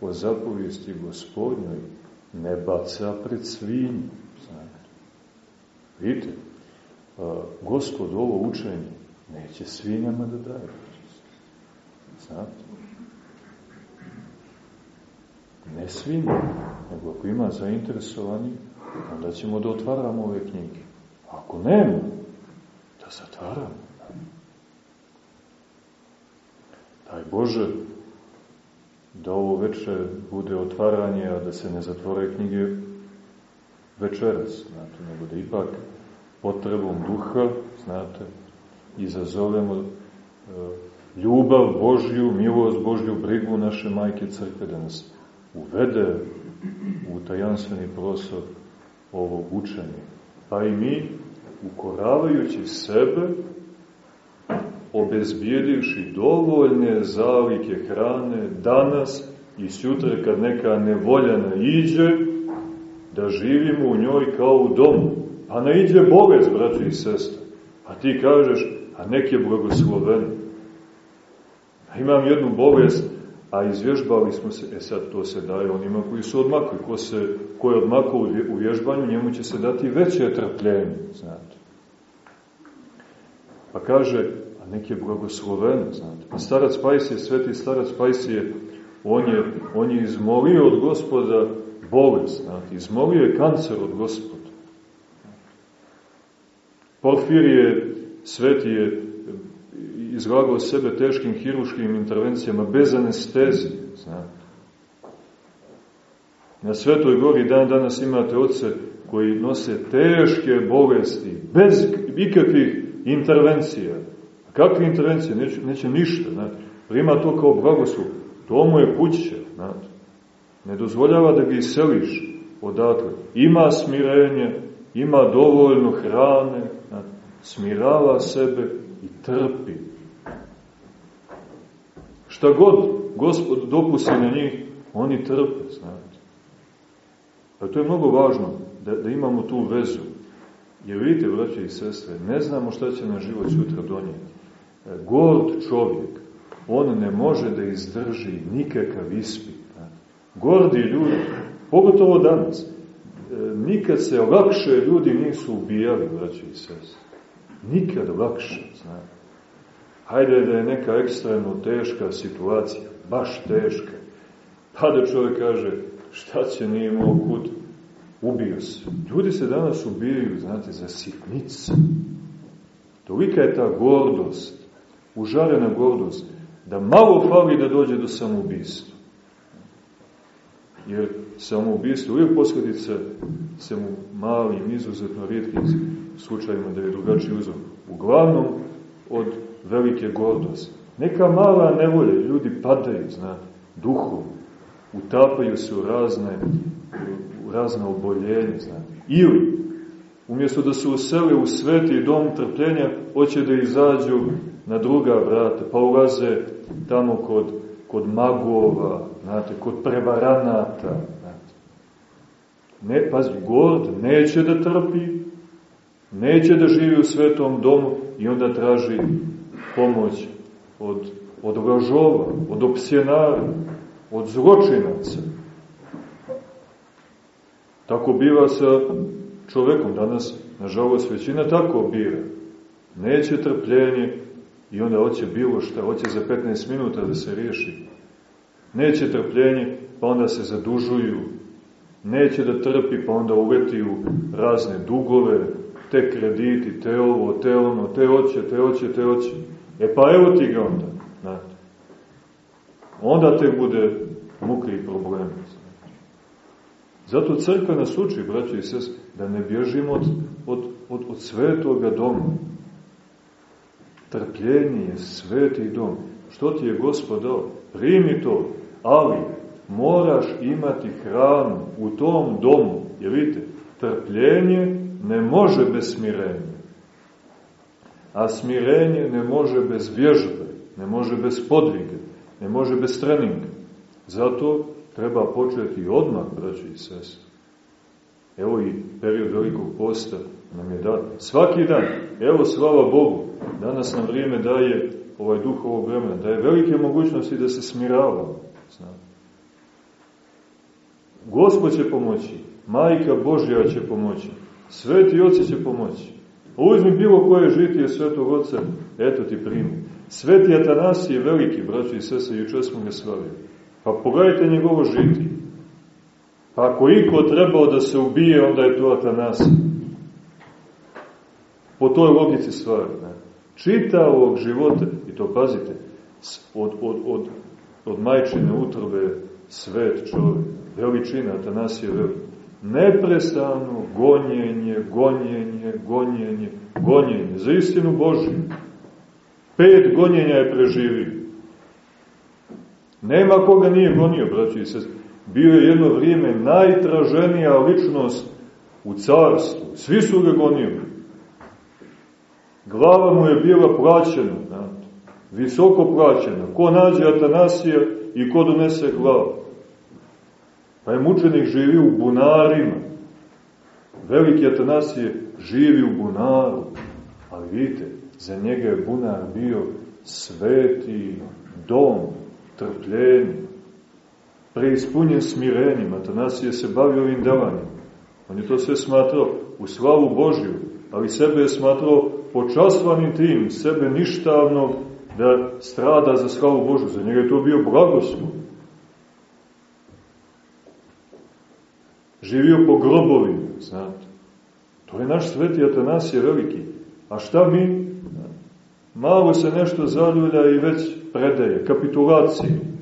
po zapovijesti gospodnjoj, ne baca pred svinju. Znate. Vidite, gospod ovo učenje neće svinjama da daje. Znate ne svima, nego ako ima zainteresovani, onda ćemo da otvaramo ove knjige. Ako nema, da zatvaramo. Daj Bože, da ovo veče bude otvaranje, a da se ne zatvore knjige večeras, znate, nego da ipak potrebom duha, znate, izazovemo e, ljubav Božju, milost Božju, brigu naše majke crkve, da nas uvede u tajanstveni prostor ovog učenja. Pa i mi, ukoravajući sebe, obezbijedivši dovoljne zalike hrane danas i sutra kad neka nevoljana iđe, da živimo u njoj kao u domu. Pa ne iđe bolest, braći i sestre. A ti kažeš, a nek je blagosloven. A imam jednu bolest, a izvježbali smo se, e sad to se daje onima koji su odmakli, ko, se, ko je odmakao u vježbanju, njemu će se dati veće trpljenje, znate. Pa kaže, a nek je blagosloven, znate. Pa starac Pajsije, sveti starac Pajsije, on je, on je izmolio od gospoda bolest, znate, izmolio je kancer od gospoda. Porfirije, sveti je izlagao sebe teškim hiruškim intervencijama bez anestezije, znate. Na Svetoj gori dan danas imate oce koji nose teške bolesti, bez ikakvih intervencija. A kakve intervencije? Neće, neće ništa, znate. Prima to kao blagoslov. To mu je kuće, znate. Ne dozvoljava da ga iseliš odatle. Ima smirenje, ima dovoljno hrane, znate. smirava sebe i trpi Šta god gospod dopusti na njih, oni trpe, znate. Pa to je mnogo važno, da, da imamo tu vezu. Jer vidite, braće i sestre, ne znamo šta će na život sutra donijeti. Gord čovjek, on ne može da izdrži nikakav ispit. Gordi ljudi, pogotovo danas, e, nikad se lakše ljudi nisu ubijali, braće i sestre. Nikad lakše, znate. Hajde da je neka ekstremno teška situacija, baš teška. Pa da čovjek kaže, šta će, nije imao kud, ubio se. Ljudi se danas ubijaju, znate, za sitnice. Tolika je ta gordost, užarena gordost, da malo fali da dođe do samoubistva. Jer samoubistvo uvijek posledice se mu malim, izuzetno rijetkim slučajima da je drugačiji uzor. Uglavnom, od velike gordosti. Neka mala nevolja, ljudi padaju, znate, duhom, utapaju se u razne, u razne oboljenje, znate. Ili, umjesto da se usele u sveti dom trpljenja, hoće da izađu na druga vrata, pa ulaze tamo kod, kod magova, znate, kod prevaranata, znate. Ne, pazi, gord neće da trpi, neće da živi u svetom domu i onda traži pomoć od, od lažova, od opsjenara, od zločinaca. Tako biva sa čovekom. Danas, nažalost, većina tako bira. neće trpljenje i onda hoće bilo šta, hoće za 15 minuta da se riješi. Neće trpljenje, pa onda se zadužuju. Neće da trpi, pa onda uveti u razne dugove, te krediti, te ovo, te ono, te oće, te oće, te oće. E pa evo ti ga onda, znate. Onda te bude muka i problemi. Zato crkva nas uči, braći i sest, da ne bježimo od, od, od, od svetoga doma. Trpljenje je sveti dom. Što ti je gospod dao? Primi to, ali moraš imati hranu u tom domu. Jer vidite, trpljenje ne može bez smirenja. A smirenje ne može bez vježbe, ne može bez podviga, ne može bez treninga. Zato treba početi odmah, braći i sestri. Evo i period velikog posta nam je dat. Svaki dan, evo slava Bogu, danas nam vrijeme daje ovaj duh ovog vremena, daje velike mogućnosti da se smiravamo. Znam. Gospod će pomoći, Majka Božja će pomoći, Sveti Oci će pomoći. Uzmi bilo koje žitije Svetog Oca, eto ti primi. Sveti Atanas je veliki, braći i sese, juče smo ga slavili. Pa pogledajte njegovo žitije. Ako iko trebao da se ubije, onda je to Atanas. Po toj logici stvari. Ne? Čitavog života, i to pazite, od, od, od, od majčine utrobe svet čovjek, veličina, Atanasije velik. Neprestano gonjenje, gonjenje, gonjenje, gonjenje, za istinu Božju. Pet gonjenja je preživio. Nema koga nije gonio, braći i sest. Bio je jedno vrijeme najtraženija ličnost u carstvu. Svi su ga gonili. Glava mu je bila plaćena, znate, visoko plaćena. Ko nađe Atanasija i ko donese glavu. Pa je mučenik živio u bunarima. Veliki Atanasije živi u bunaru. Ali vidite, za njega je bunar bio sveti dom, trpljenje, preispunjen smirenjem. Atanasije se bavio ovim davanjem. On je to sve smatrao u slavu Božju, ali sebe je smatrao počasvanim tim, sebe ništavnog, da strada za slavu Božju. Za njega je to bio blagoslov. Živio po grobovima, znate. To je naš sveti Atanasije veliki. A šta mi? Malo se nešto zaljulja i već predaje, kapitulacije.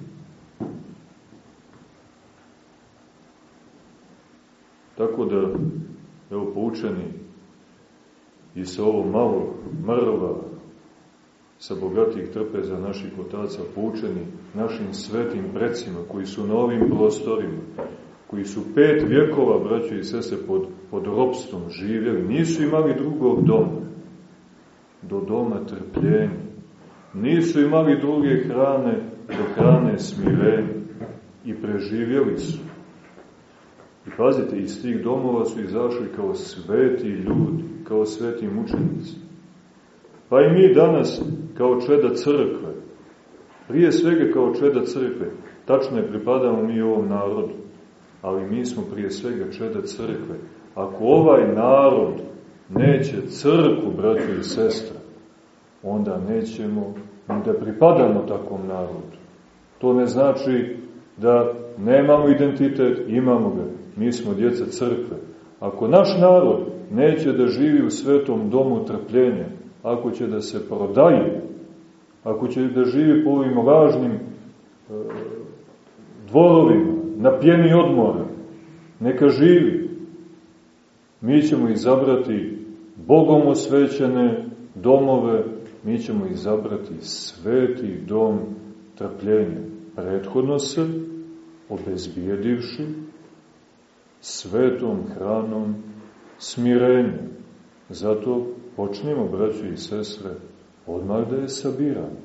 Tako da, evo, poučeni i sa ovo malo mrva sa bogatih trpeza naših otaca poučeni našim svetim precima koji su na ovim prostorima, koji su pet vjekova, braće i sese, pod, pod ropstvom živjeli, nisu imali drugog doma, do doma trpljenja. Nisu imali druge hrane do hrane smirenja i preživjeli su. I pazite, iz tih domova su izašli kao sveti ljudi, kao sveti mučenici. Pa i mi danas kao čeda crkve, prije svega kao čeda crkve, tačno je pripadamo mi ovom narodu, ali mi smo prije svega čeda crkve. Ako ovaj narod neće crkvu, braći i sestra, onda nećemo ni da pripadamo takvom narodu. To ne znači da nemamo identitet, imamo ga. Mi smo djeca crkve. Ako naš narod neće da živi u svetom domu trpljenja, ako će da se prodaje, ako će da živi po ovim važnim e, dvorovima, na pjeni odmora, neka živi. Mi ćemo izabrati Bogom osvećene domove, mi ćemo izabrati sveti dom trpljenja. Prethodno se, obezbijedivši, svetom hranom smirenja. Zato počnemo, braći i sestre, odmah da je sabiramo.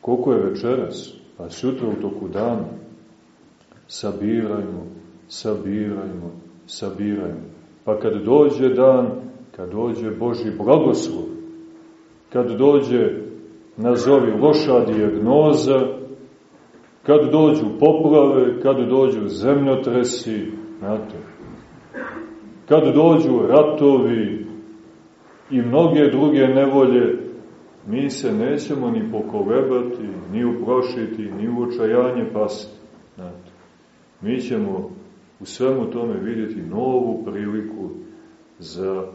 Koliko je večeras, pa sutra u toku dana, sabirajmo, sabirajmo, sabirajmo. Pa kad dođe dan, kad dođe Boži blagoslov, kad dođe, nazovi, loša dijagnoza, kad dođu poplave, kad dođu zemljotresi, znate, kad dođu ratovi, i mnoge druge nevolje, mi se nećemo ni pokolebati, ni uprošiti, ni u očajanje pasti. Znate. Mi ćemo u svemu tome vidjeti novu priliku za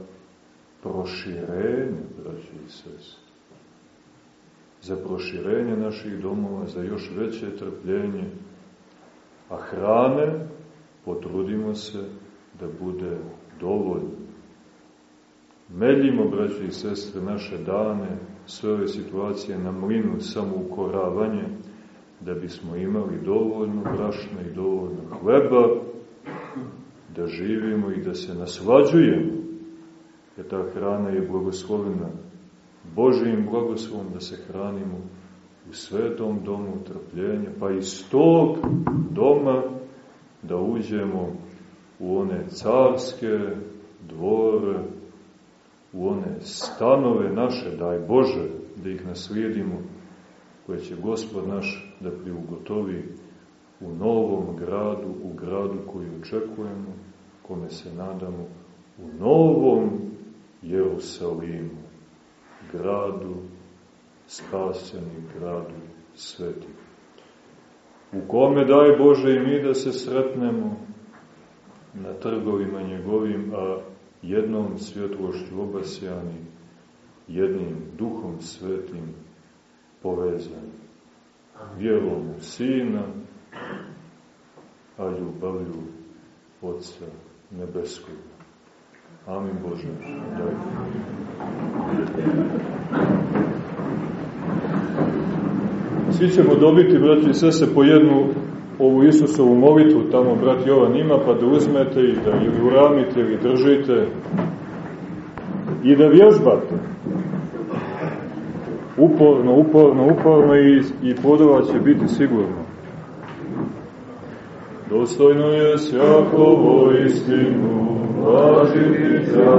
proširenje, braći i sest. Za proširenje naših domova, za još veće trpljenje. A hrane, potrudimo se da bude dovoljno. Meljimo, braći i sestre, naše dane, sve ove situacije na mlinu samoukoravanje, da bismo imali dovoljno brašna i dovoljno hleba, da živimo i da se naslađujemo, jer ta hrana je blagoslovena Božijim blagoslovom da se hranimo u svetom domu trpljenja, pa iz tog doma da uđemo u one carske dvore, u one stanove naše, daj Bože, da ih naslijedimo, koje će Gospod naš da priugotovi u novom gradu, u gradu koji očekujemo, kome se nadamo, u novom Jerusalimu, gradu spaseni, gradu sveti. U kome daj Bože i mi da se sretnemo na trgovima njegovim, a jednom svjetlošću obasjani, jednim duhom svetim povezani, vjerom Sina, a ljubavlju Otca Nebeskog. Amin Bože, daj. Svi ćemo dobiti, braći i sese, po jednu ovu Isusovu molitvu, tamo brat Jovan ima, pa da uzmete i da ili uramite ili držite i da vježbate. Uporno, uporno, uporno i, i plodova će biti sigurno. Dostojno je svjakovo istinu, važiti za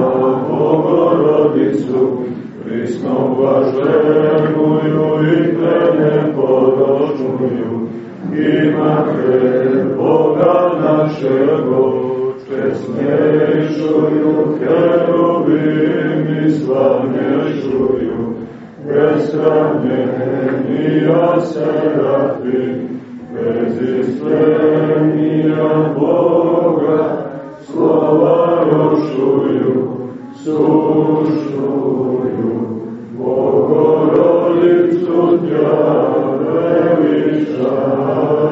Bogorodicu, prisno blaženuju i te poročuju, imate Boga našego, česnješuju, herubim i slavnješuju, besramljenija serafim, bez istrenija Boga, slova rošuju, Богородицу дня величаем.